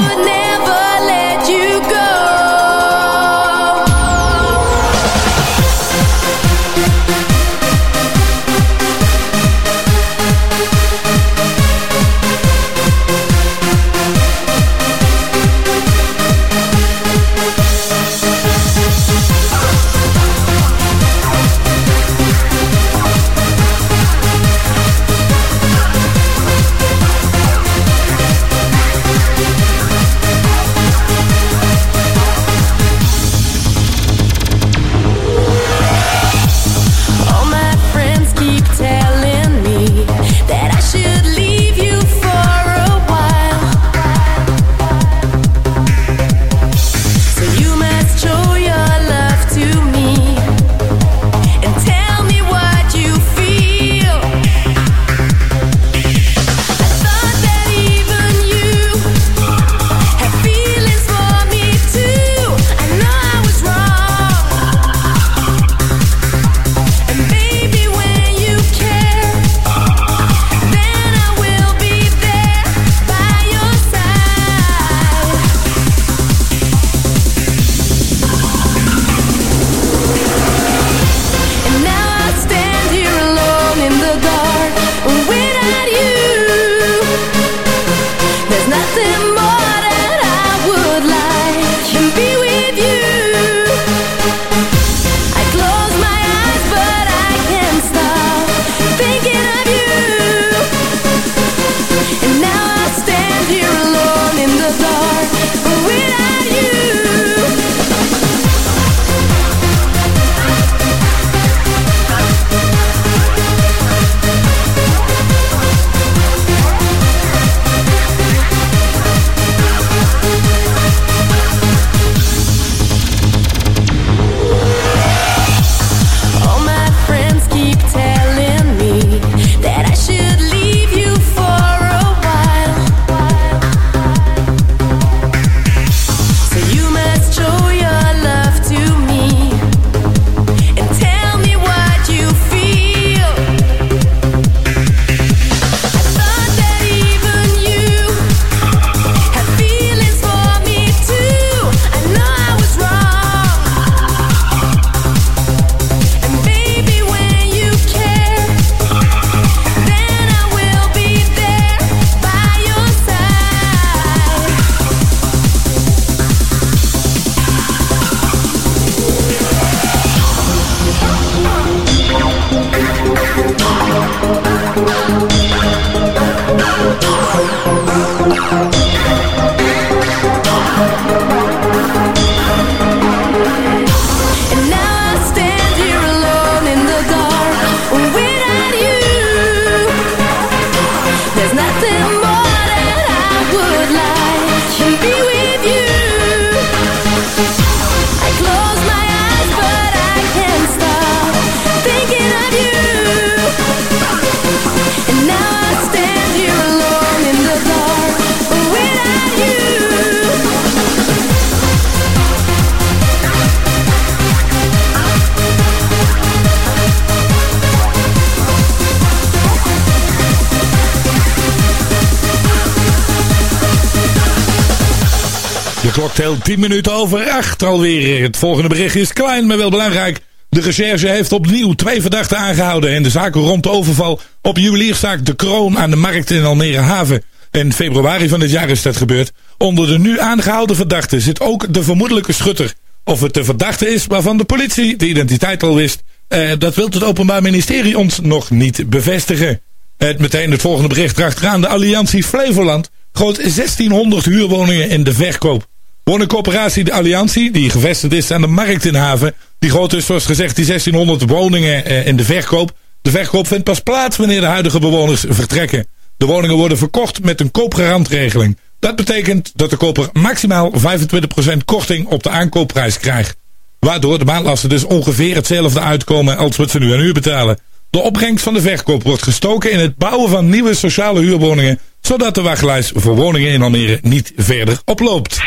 10 minuten over 8 alweer. Het volgende bericht is klein, maar wel belangrijk. De recherche heeft opnieuw twee verdachten aangehouden in de zaak rond de overval op juwelierszaak De Kroon aan de markt in Almere Haven. In februari van dit jaar is dat gebeurd. Onder de nu aangehouden verdachten zit ook de vermoedelijke schutter. Of het de verdachte is waarvan de politie de identiteit al wist, eh, dat wil het Openbaar Ministerie ons nog niet bevestigen. Het meteen het volgende bericht erachteraan. De Alliantie Flevoland gooit 1600 huurwoningen in de verkoop. Woningcoöperatie De Alliantie, die gevestigd is aan de markt in Haven, die gooit dus zoals gezegd die 1600 woningen eh, in de verkoop. De verkoop vindt pas plaats wanneer de huidige bewoners vertrekken. De woningen worden verkocht met een koopgarantregeling. Dat betekent dat de koper maximaal 25% korting op de aankoopprijs krijgt. Waardoor de maandlasten dus ongeveer hetzelfde uitkomen als wat ze nu aan huur betalen. De opbrengst van de verkoop wordt gestoken in het bouwen van nieuwe sociale huurwoningen, zodat de wachtlijst voor woningen in Almere niet verder oploopt.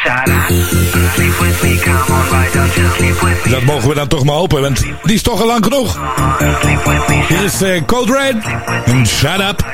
Dat mogen we dan toch maar hopen, want die is toch al lang genoeg. Hier is uh, Code Red en Shut Up.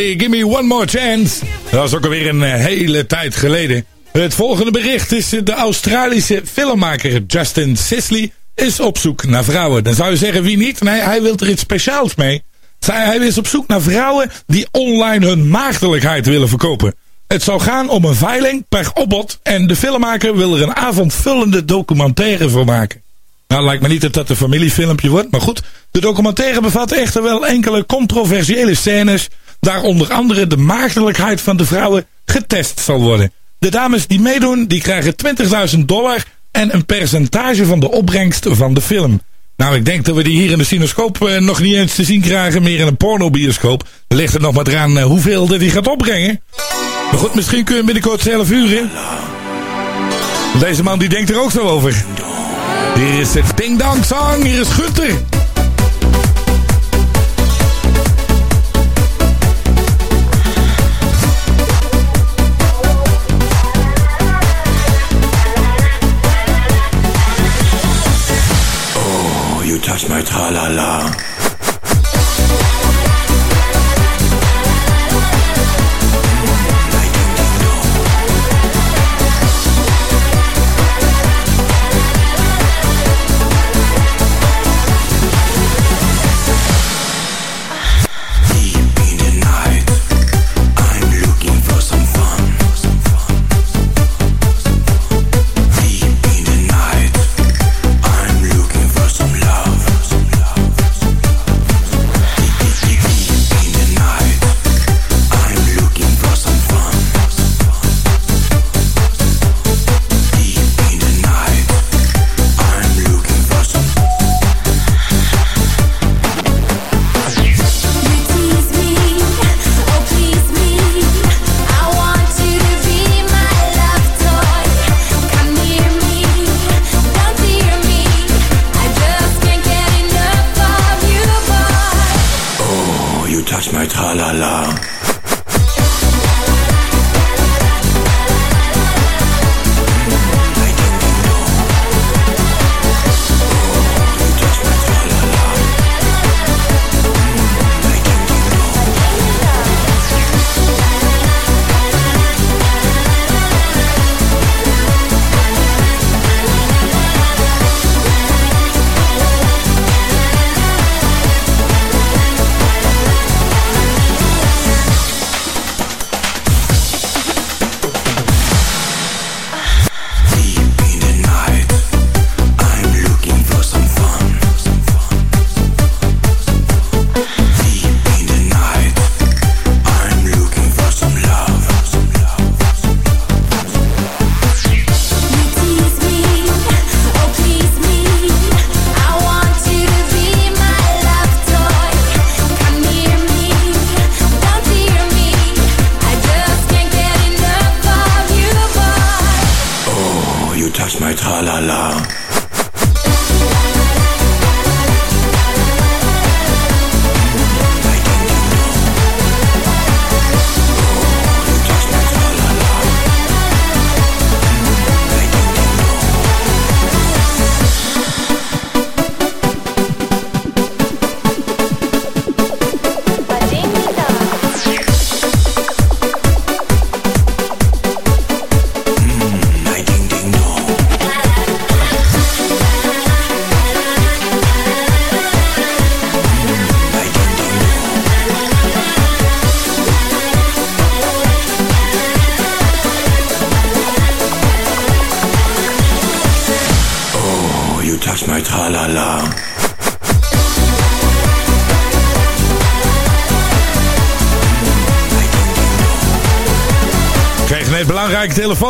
Give Me One More Chance. Dat was ook alweer een eh, hele tijd geleden. Het volgende bericht is de Australische filmmaker Justin Sisley is op zoek naar vrouwen. Dan zou je zeggen wie niet? Nee, hij wil er iets speciaals mee. Hij is op zoek naar vrouwen die online hun maagdelijkheid willen verkopen. Het zou gaan om een veiling per opbod en de filmmaker wil er een avondvullende documentaire voor maken. Nou, lijkt me niet dat dat een familiefilmpje wordt, maar goed. De documentaire bevat echter wel enkele controversiële scènes, daar onder andere de maagdelijkheid van de vrouwen getest zal worden. De dames die meedoen, die krijgen 20.000 dollar en een percentage van de opbrengst van de film. Nou, ik denk dat we die hier in de cinoscoop eh, nog niet eens te zien krijgen, meer in een pornobioscoop. Ligt er nog maar eraan uh, hoeveel dat die gaat opbrengen. Maar goed, misschien kun je binnenkort zelf huren. Deze man die denkt er ook zo over. Hier is het Ding Dang Song, hier is Gunther. Oh, you touch my tra-la-la.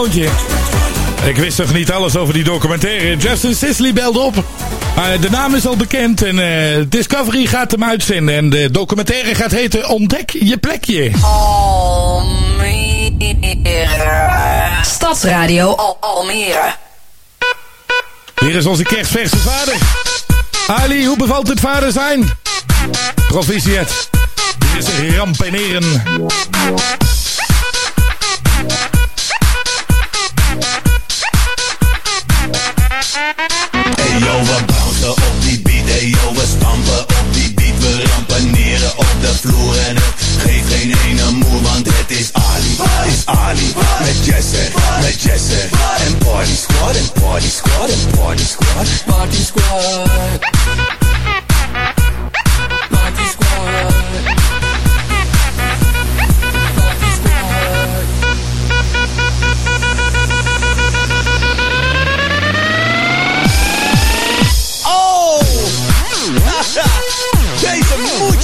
Telefoontje. Ik wist toch niet alles over die documentaire. Justin Sisley belde op. Uh, de naam is al bekend en uh, Discovery gaat hem uitzenden. En de documentaire gaat heten Ontdek je plekje. Stadsradio Al Almere. Hier is onze kerstverse vader. Ali, hoe bevalt het vader zijn? Proficiat. Hier is rampeneren. Vloer en het geeft geen ene moe, want het is Ali, is Ali, met Jesse, met Jesse, en party squad, en party squad, en party squad, party squad.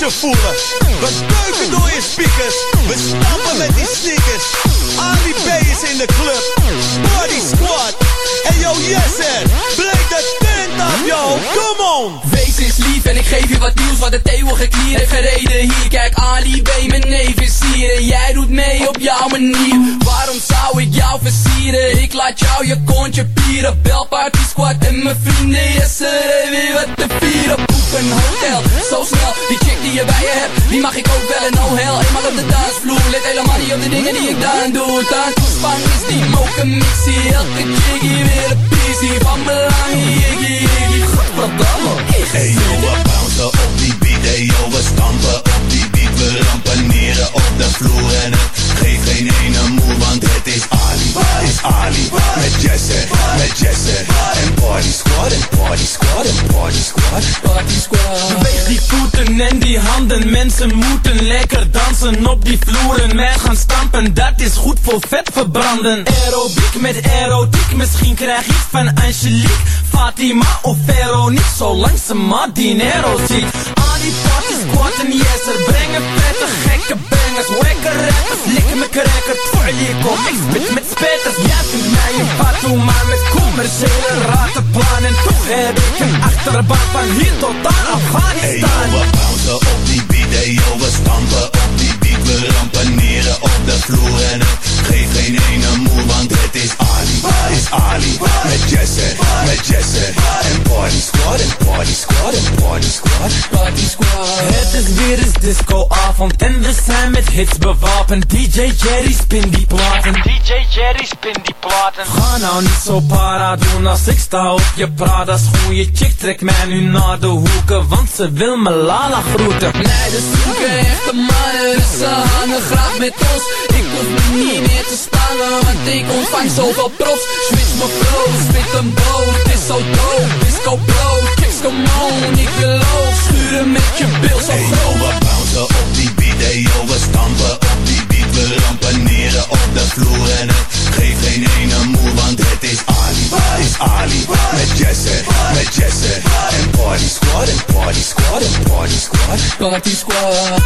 We beuken door je speakers. We stappen met die sneakers. Ali B is in de club. Party squad. En yo, yes, Breek de tent af, yo. Come on. Wees eens lief en ik geef je wat nieuws, want de eeuwige klier heeft gereden hier. Kijk, Ali B, mijn neef is hier jij doet mee op jouw manier. Waarom zou ik jou versieren? Ik laat jou je kontje pieren. Bel Party Squad en mijn vrienden, yes, er is weer wat te vieren. Een hotel, zo snel. Die chick die je bij je hebt, die mag ik ook wel en no hell. Eenmaal op de dansvloer, let helemaal niet op de dingen die ik dan doe. Tantoespang is die moken mixie, elke hier weer een piezie. Van belang, jiggy, jiggy, godverdamme. Hey yo, we bouncen op die beat, hey yo, we stampen op die beat, we op de vloer en het geeft geen ene moe, want het is Ali, is Ali, met Jesse, met Jesse, en party squad, en party squad, en party squad, party squad. Beweeg die voeten en die handen, mensen moeten lekker dansen op die vloeren. Mij gaan stampen, dat is goed voor vet verbranden. Aerobiek met erotiek, misschien krijg ik van Angelique, Fatima of Veronique, zolang ze maar dinero ziet. Die party squatten, yes, er brengen vette gekke bangers, wekker rappers, likken me cracker, voor je kom, ik spit met spetters. Jij vindt mij een patoe, maar met commerciële ratenplannen, toch heb ik een achterbaan van hier tot aan Hey Afghanistan. we bouncen op die beat, hey yo, we stampen op die beat, we rampaneren op de vloer. En het geeft geen ene moe, want het is is Ali Met Jesse, met Jesse En Party Squad, en Party Squad, en Party Squad Party Squad Het is weer eens discoavond En we zijn met hits bewapend DJ Jerry spin die platen. DJ Jerry spin die platen. Ga nou niet zo para doen als ik sta op je Prada's, goeie chick trekt mij nu naar de hoeken Want ze wil me lala groeten. Nee, de zoeken echte mannen dus ze hangen graag met ons. Ik hoef me niet meer te spannen, Want ik ontvang zoveel trots. Switch mijn flow, spit een dood. Het is zo dood, disco blow. Kicks come on, ik geloof. Sturen met je bil zo yo we bouncen op die beat, hey yo, we stampen op die beat. We rampen op de vloer en het geeft geen ene moe, want het is Ali, is Ali. Met Jesse, met Jesse. En party squad, en party squad, en party squad. Party squad.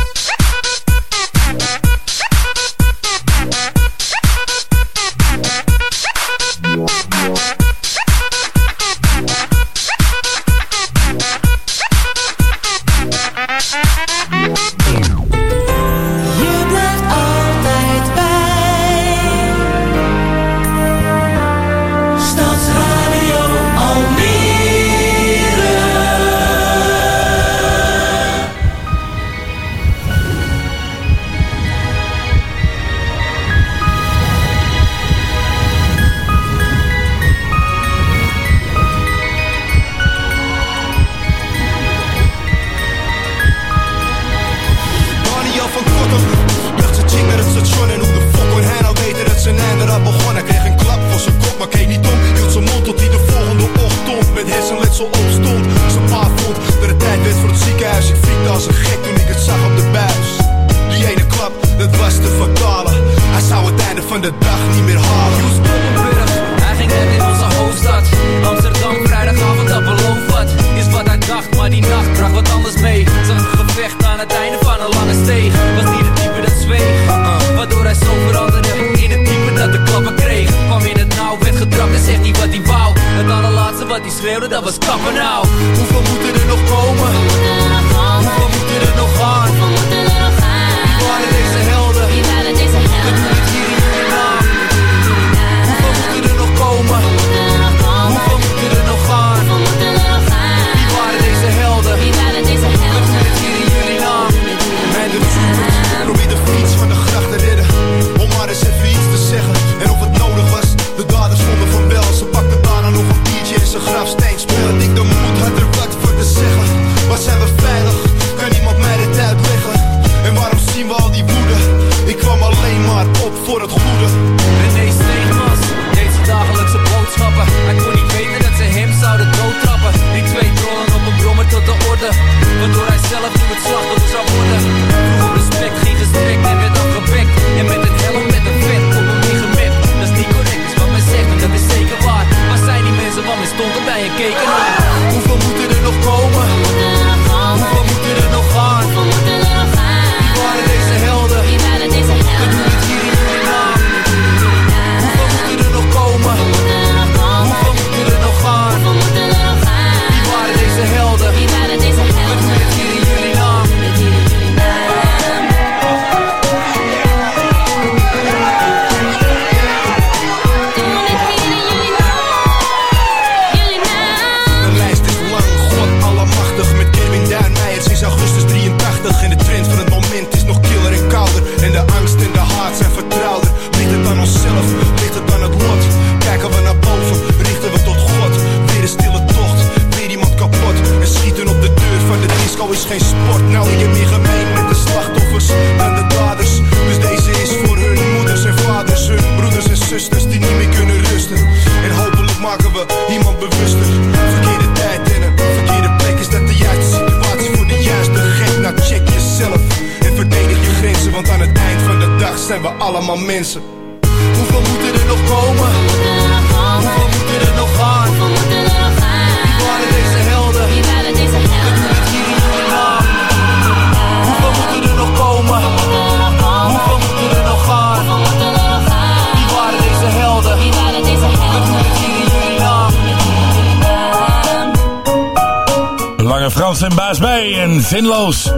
Spaans en Baas Bij en Zinloos.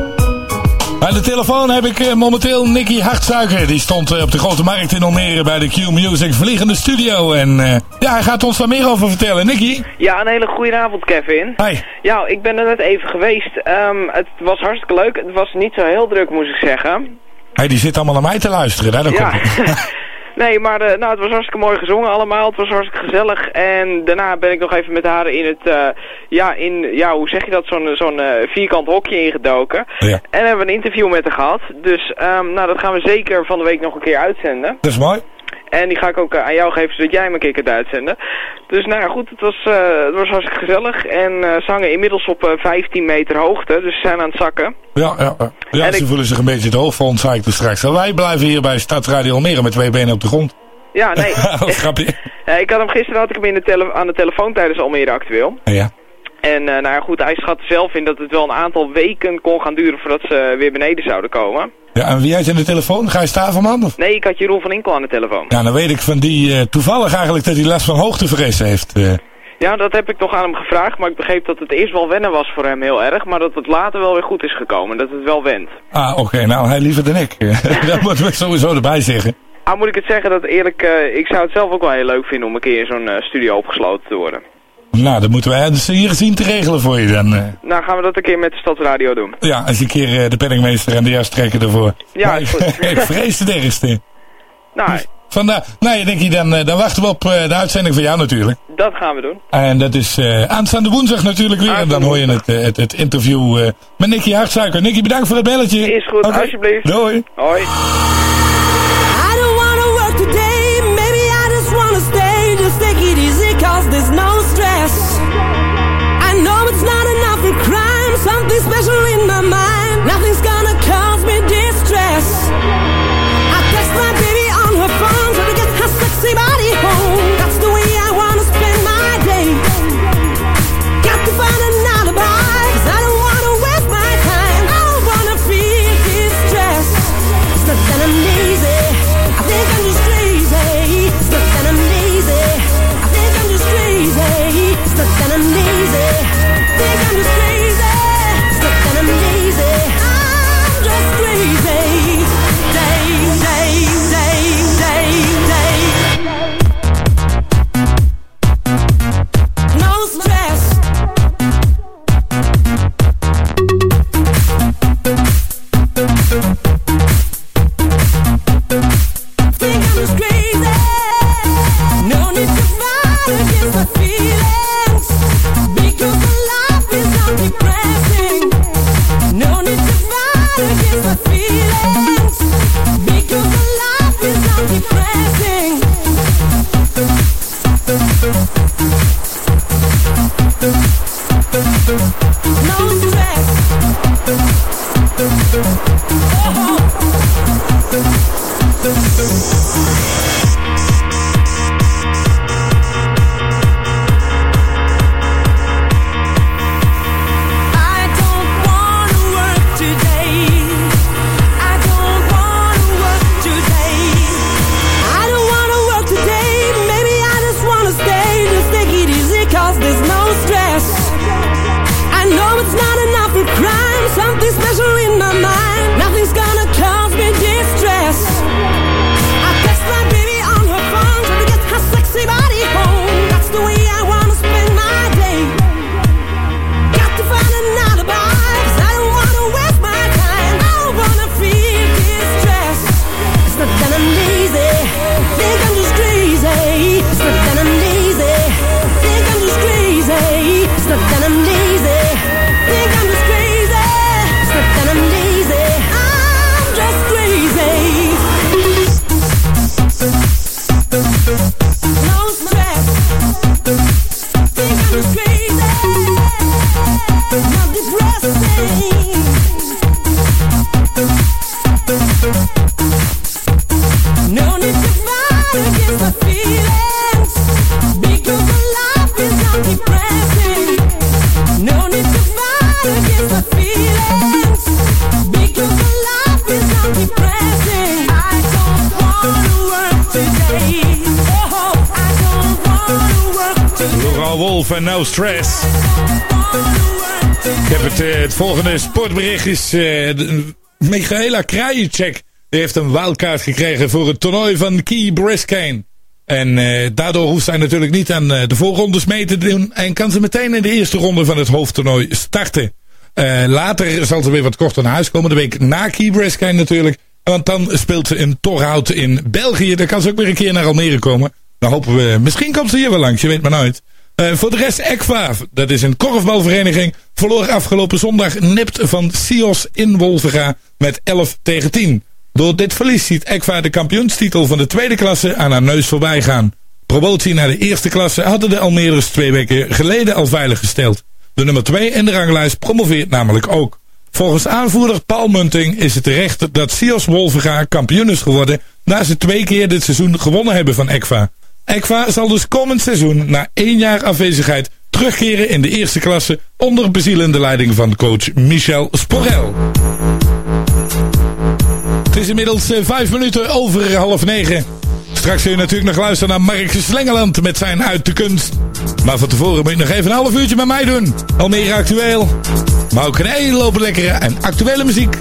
Aan de telefoon heb ik eh, momenteel Nicky Hartsuiker. Die stond eh, op de Grote Markt in Almere bij de Q-Music Vliegende Studio. En uh, ja, hij gaat ons daar meer over vertellen. Nicky? Ja, een hele goede avond Kevin. Hi. Ja, ik ben er net even geweest. Ehm, het was hartstikke leuk. Het was niet zo heel druk, moest ik zeggen. Hé, hey, die zit allemaal naar mij te luisteren. Hè? Dat ja. Komt... Nee, maar eh, nou, het was hartstikke mooi gezongen allemaal. Het was hartstikke gezellig. En daarna ben ik nog even met haar in het, eh, ja, in, ja, hoe zeg je dat, zo'n zo'n eh, vierkant hokje ingedoken. Ja. En hebben we een interview met haar gehad. Dus, ehm, nou, dat gaan we zeker van de week nog een keer uitzenden. Dat is mooi. En die ga ik ook eh, aan jou geven, zodat jij een keer kunt uitzenden. Dus nou ja, goed, het was, eh, het was hartstikke gezellig. En eh ze hangen inmiddels op eh, 15 meter hoogte, dus ze zijn aan het zakken. Ja, ja, ja. En ze ik- voelen zich een beetje te hoog voor ons, zei ik dus straks. En wij blijven hier bij Stadsradio Almere met twee benen op de grond. Ja, nee. Grapje. Ik had hem gisteren had ik hem in de tele aan de telefoon tijdens Almere Actueel. Ja. En nou ja, goed, hij schatte zelf in dat het wel een aantal weken kon gaan duren voordat ze weer beneden zouden komen. Ja, en wie uit in de telefoon? Gijs Staverman? Nee, ik had Jeroen van Inkel aan de telefoon. Ja, dan weet ik van die eh, toevallig eigenlijk dat hij last van hoogtevrees heeft. eh. Ja, dat heb ik nog aan hem gevraagd, maar ik begreep dat het eerst wel wennen was voor hem heel erg, maar dat het later wel weer goed is gekomen, dat het wel went. Ah, oké. Nou, hij liever dan ik. dat moeten we sowieso erbij zeggen. Ah, moet ik het zeggen dat eerlijk, eh, ik zou het zelf ook wel heel leuk vinden om een keer in zo'n studio opgesloten te worden. Nou, dat moeten wij dus hier zien te regelen voor je dan. eh. Nou, gaan we dat een keer met de Stadsradio doen. Ja, als je een keer eh, de penningmeester en de jas trekken ervoor. Ja, Maar is goed. ik, vrees het ergste. Nou, Vandaar, nou, denk je, dan, eh, dan wachten we op eh, de uitzending van jou natuurlijk. dat gaan we doen. En dat is eh, aanstaande woensdag natuurlijk weer. En dan hoor je het, eh, het, het interview eh, met Nicky Hartsuiker. Nicky, bedankt voor het belletje. Is goed, Oké. alsjeblieft. Doei. Hoi. Is volgende sportbericht is... eh, d- Michaela Krajicek die heeft een wildcard gekregen voor het toernooi van Key Brisbane. En uh, daardoor hoeft zij natuurlijk niet aan uh, de voorrondes mee te doen. En kan ze meteen in de eerste ronde van het hoofdtoernooi starten. Uh, later zal ze weer wat korter naar huis komen. De week na Key Brisbane natuurlijk. Want dan speelt ze in Torhout in België. Dan kan ze ook weer een keer naar Almere komen. Dan hopen we, misschien komt ze hier wel langs, je weet maar nooit. Uh, voor de rest ECVA, dat is een korfbalvereniging, verloor afgelopen zondag nipt van Sios in Wolvega met 11 tegen 10. Door dit verlies ziet ECVA de kampioenstitel van de tweede klasse aan haar neus voorbij gaan. Promotie naar de eerste klasse hadden de Almeres twee weken geleden al veiliggesteld. De nummer 2 in de ranglijst promoveert namelijk ook. Volgens aanvoerder Paul Munting is het terecht dat Sios Wolvega kampioen is geworden na ze twee keer dit seizoen gewonnen hebben van ECVA. ECVA zal dus komend seizoen na één jaar afwezigheid terugkeren in de eerste klasse onder bezielende leiding van coach Michel Sporel. Het is inmiddels uh, vijf minuten over half negen. Straks zul je natuurlijk nog luisteren naar Mark Slengeland met zijn Uit de Kunst. Maar van tevoren moet je nog even een half uurtje met mij doen. Almere actueel. Maar ook een hele hoop lekkere en actuele muziek.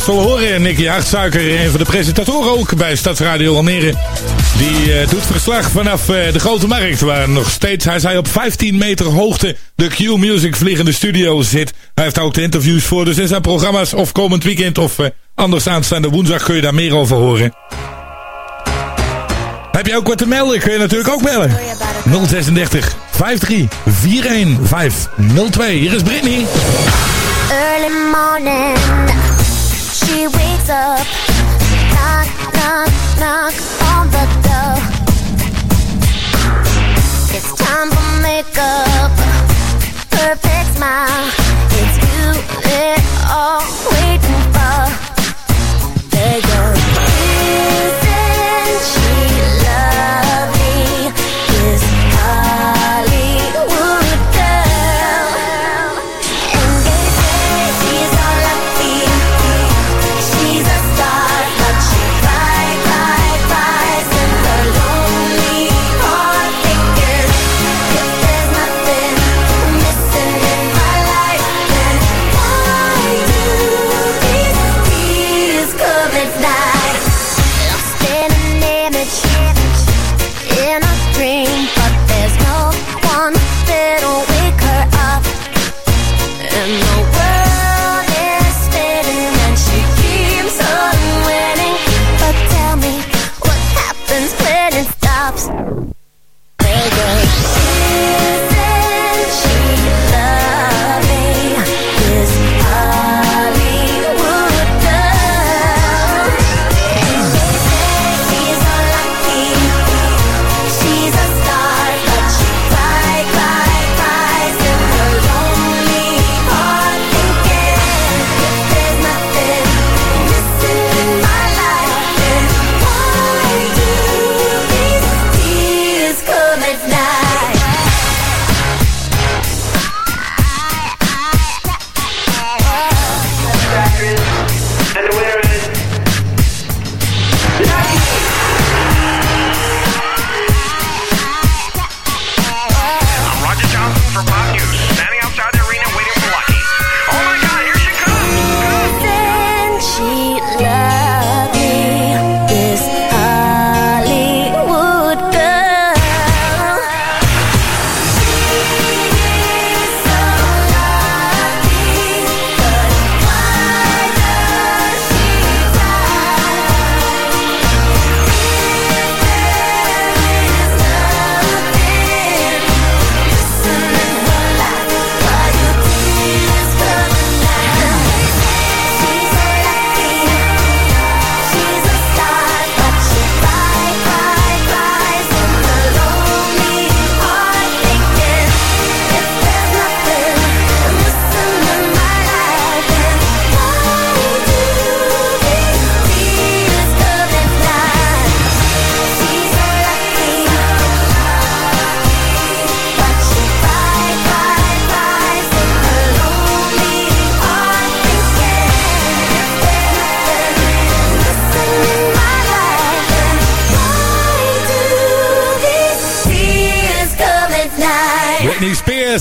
Zojuist al horen. Nicky Hartsuiker, een van de presentatoren ook bij Stadsradio Almere. Die uh, doet verslag vanaf uh, de Grote Markt. Waar nog steeds, hij zei op 15 meter hoogte, de Q-Music vliegende studio zit. Hij heeft ook de interviews voor. Dus in zijn programma's of komend weekend of uh, anders aanstaande woensdag kun je daar meer over horen. Heb je ook wat te melden? Kun je natuurlijk ook bellen. 036 53 41 502. Hier is Britney. Early morning, she wakes up, knock, knock, knock on the door. It's time for makeup, perfect smile. It's you they're all waiting for.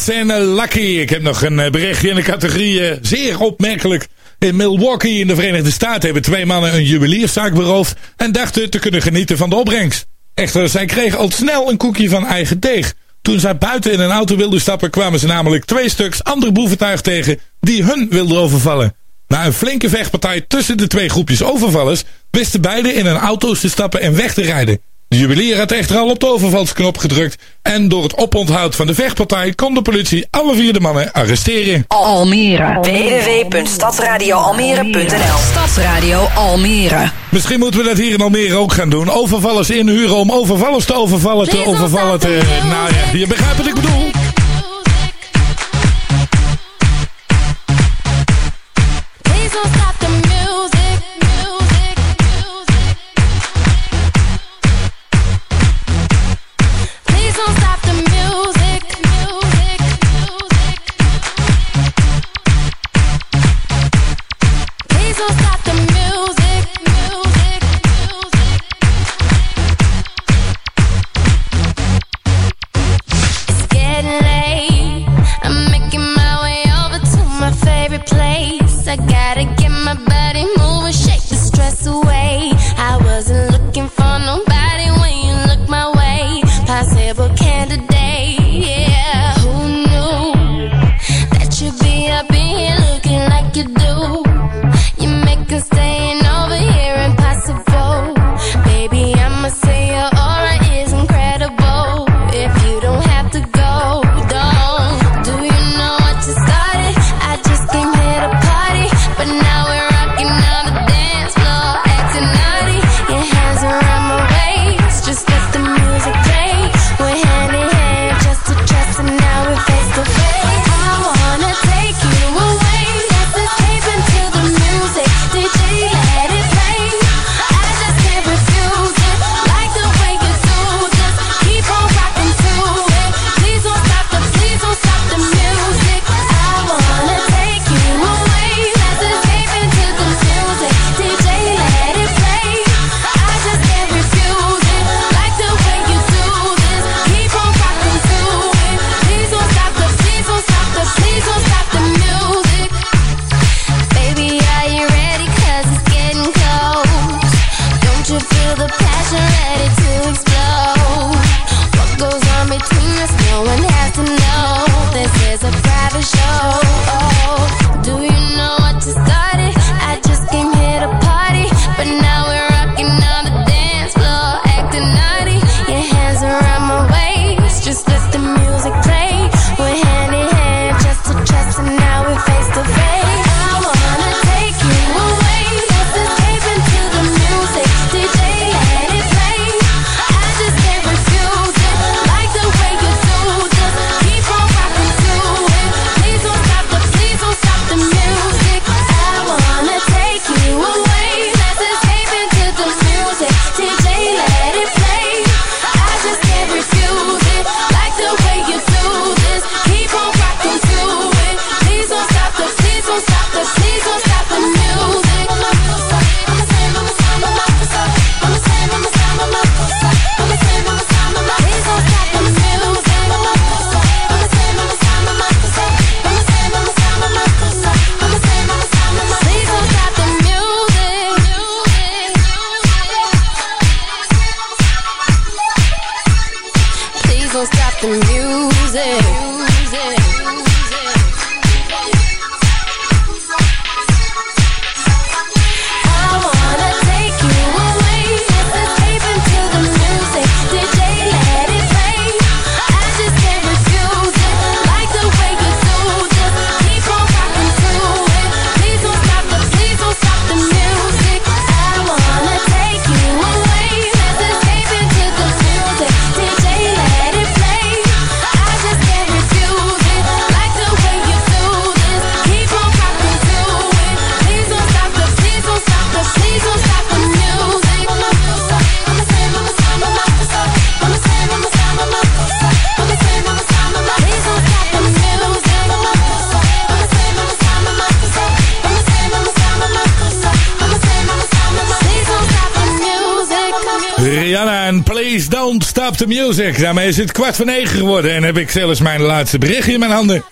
Eh, Lucky. Ik heb nog een eh, berichtje in de categorie uh, zeer opmerkelijk. In Milwaukee in de Verenigde Staten hebben twee mannen een juwelierszaak beroofd en dachten te kunnen genieten van de opbrengst. Echter, zij kregen al snel een koekje van eigen deeg. Toen zij buiten in een auto wilden stappen kwamen ze namelijk twee stuks ander boeventuig tegen die hun wilden overvallen. Na een flinke vechtpartij tussen de twee groepjes overvallers wisten beiden in een auto te stappen en weg te rijden. De juwelier had echter al op de overvalsknop gedrukt en door het oponthoud van de vechtpartij kon de politie alle vier de mannen arresteren. Almere. www.stadsradioalmere.nl Stadsradio Almere. Misschien moeten we dat hier in Almere ook gaan doen. Overvallers inhuren om overvallers te overvallen, te overvallen, te... Nou ja, je begrijpt wat ik bedoel. Music. Daarmee is het kwart van negen geworden en heb ik zelfs mijn laatste berichtje in mijn handen.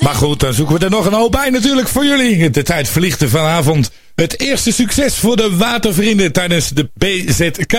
Maar goed, dan zoeken we er nog een hoop bij natuurlijk voor jullie. De tijd vliegt er vanavond. Het eerste succes voor de watervrienden tijdens de BZK.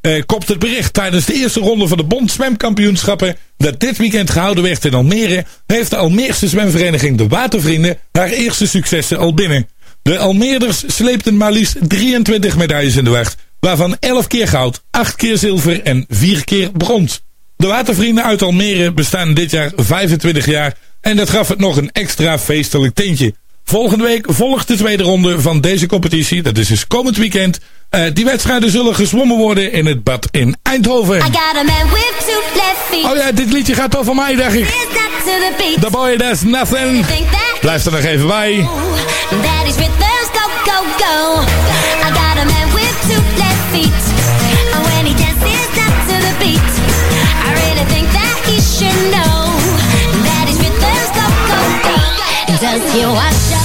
Eh, kopt het bericht tijdens de eerste ronde van de Bond Zwemkampioenschappen dat dit weekend gehouden werd in Almere, heeft de Almeerse zwemvereniging De Watervrienden haar eerste successen al binnen. De Almeerders sleepten maar liefst 23 medailles in de wacht, waarvan 11 keer goud, 8 keer zilver en 4 keer brons. De Watervrienden uit Almere bestaan dit jaar 25 jaar en dat gaf het nog een extra feestelijk tintje. Volgende week volgt de tweede ronde van deze competitie. Dat is dus komend weekend. Uh, die wedstrijden zullen gezwommen worden in het bad in Eindhoven. Oh ja, dit liedje gaat over mij, dacht ik. The boy does nothing. Blijf er nog even bij. That is rhythms, go, go, go. 着喜欢。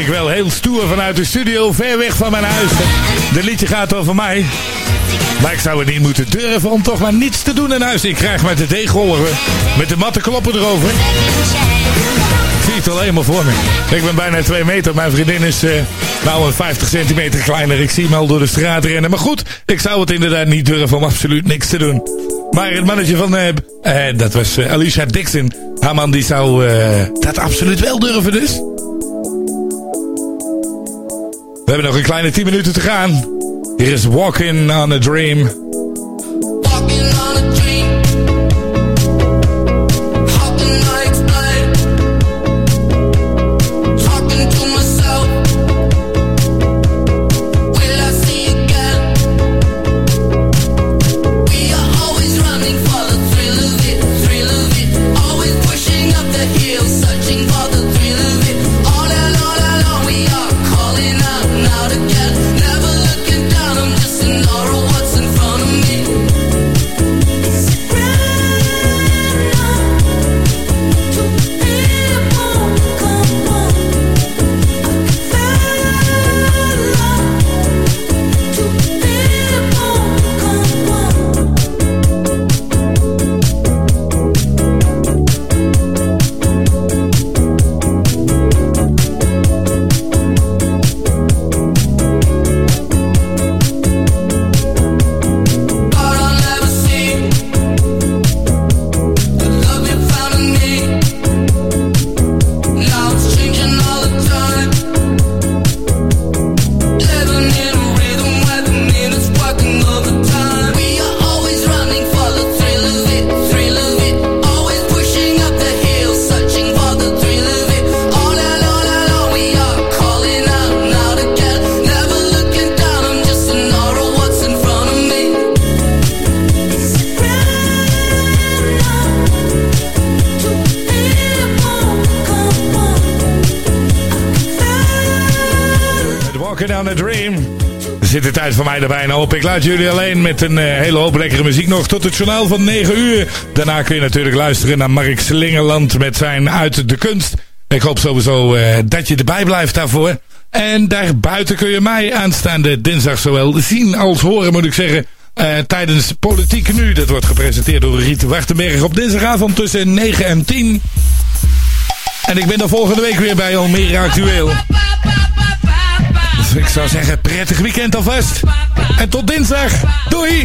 Ik wel heel stoer vanuit de studio, ver weg van mijn huis. De liedje gaat over mij. Maar ik zou het niet moeten durven om toch maar niets te doen in huis. Ik krijg met de deeggolven, met de matte kloppen erover. Ik zie het al helemaal voor me. Ik ben bijna 2 meter. Mijn vriendin is eh, nou een 50 centimeter kleiner. Ik zie hem al door de straat rennen. Maar goed, ik zou het inderdaad niet durven om absoluut niks te doen. Maar het mannetje van, eh, eh, dat was Alicia Dixon. Haar man die zou dat absoluut wel durven dus. We hebben nog een kleine 10 minuten te gaan. Hier is Walking on a Dream. Talking Voor mij er bijna op. Ik laat jullie alleen met een uh, hele hoop lekkere muziek nog tot het journaal van 9 uur. Daarna kun je natuurlijk luisteren naar Mark Slingerland met zijn Uit de Kunst. Ik hoop sowieso uh, dat je erbij blijft daarvoor. En daarbuiten kun je mij aanstaande dinsdag zowel zien als horen, moet ik zeggen. Uh, tijdens Politiek Nu. Dat wordt gepresenteerd door Riet Wartenberg op dinsdagavond tussen 9 en 10. En ik ben er volgende week weer bij Almere Actueel. Ik zou zeggen, prettig weekend alvast. En tot dinsdag. Doei!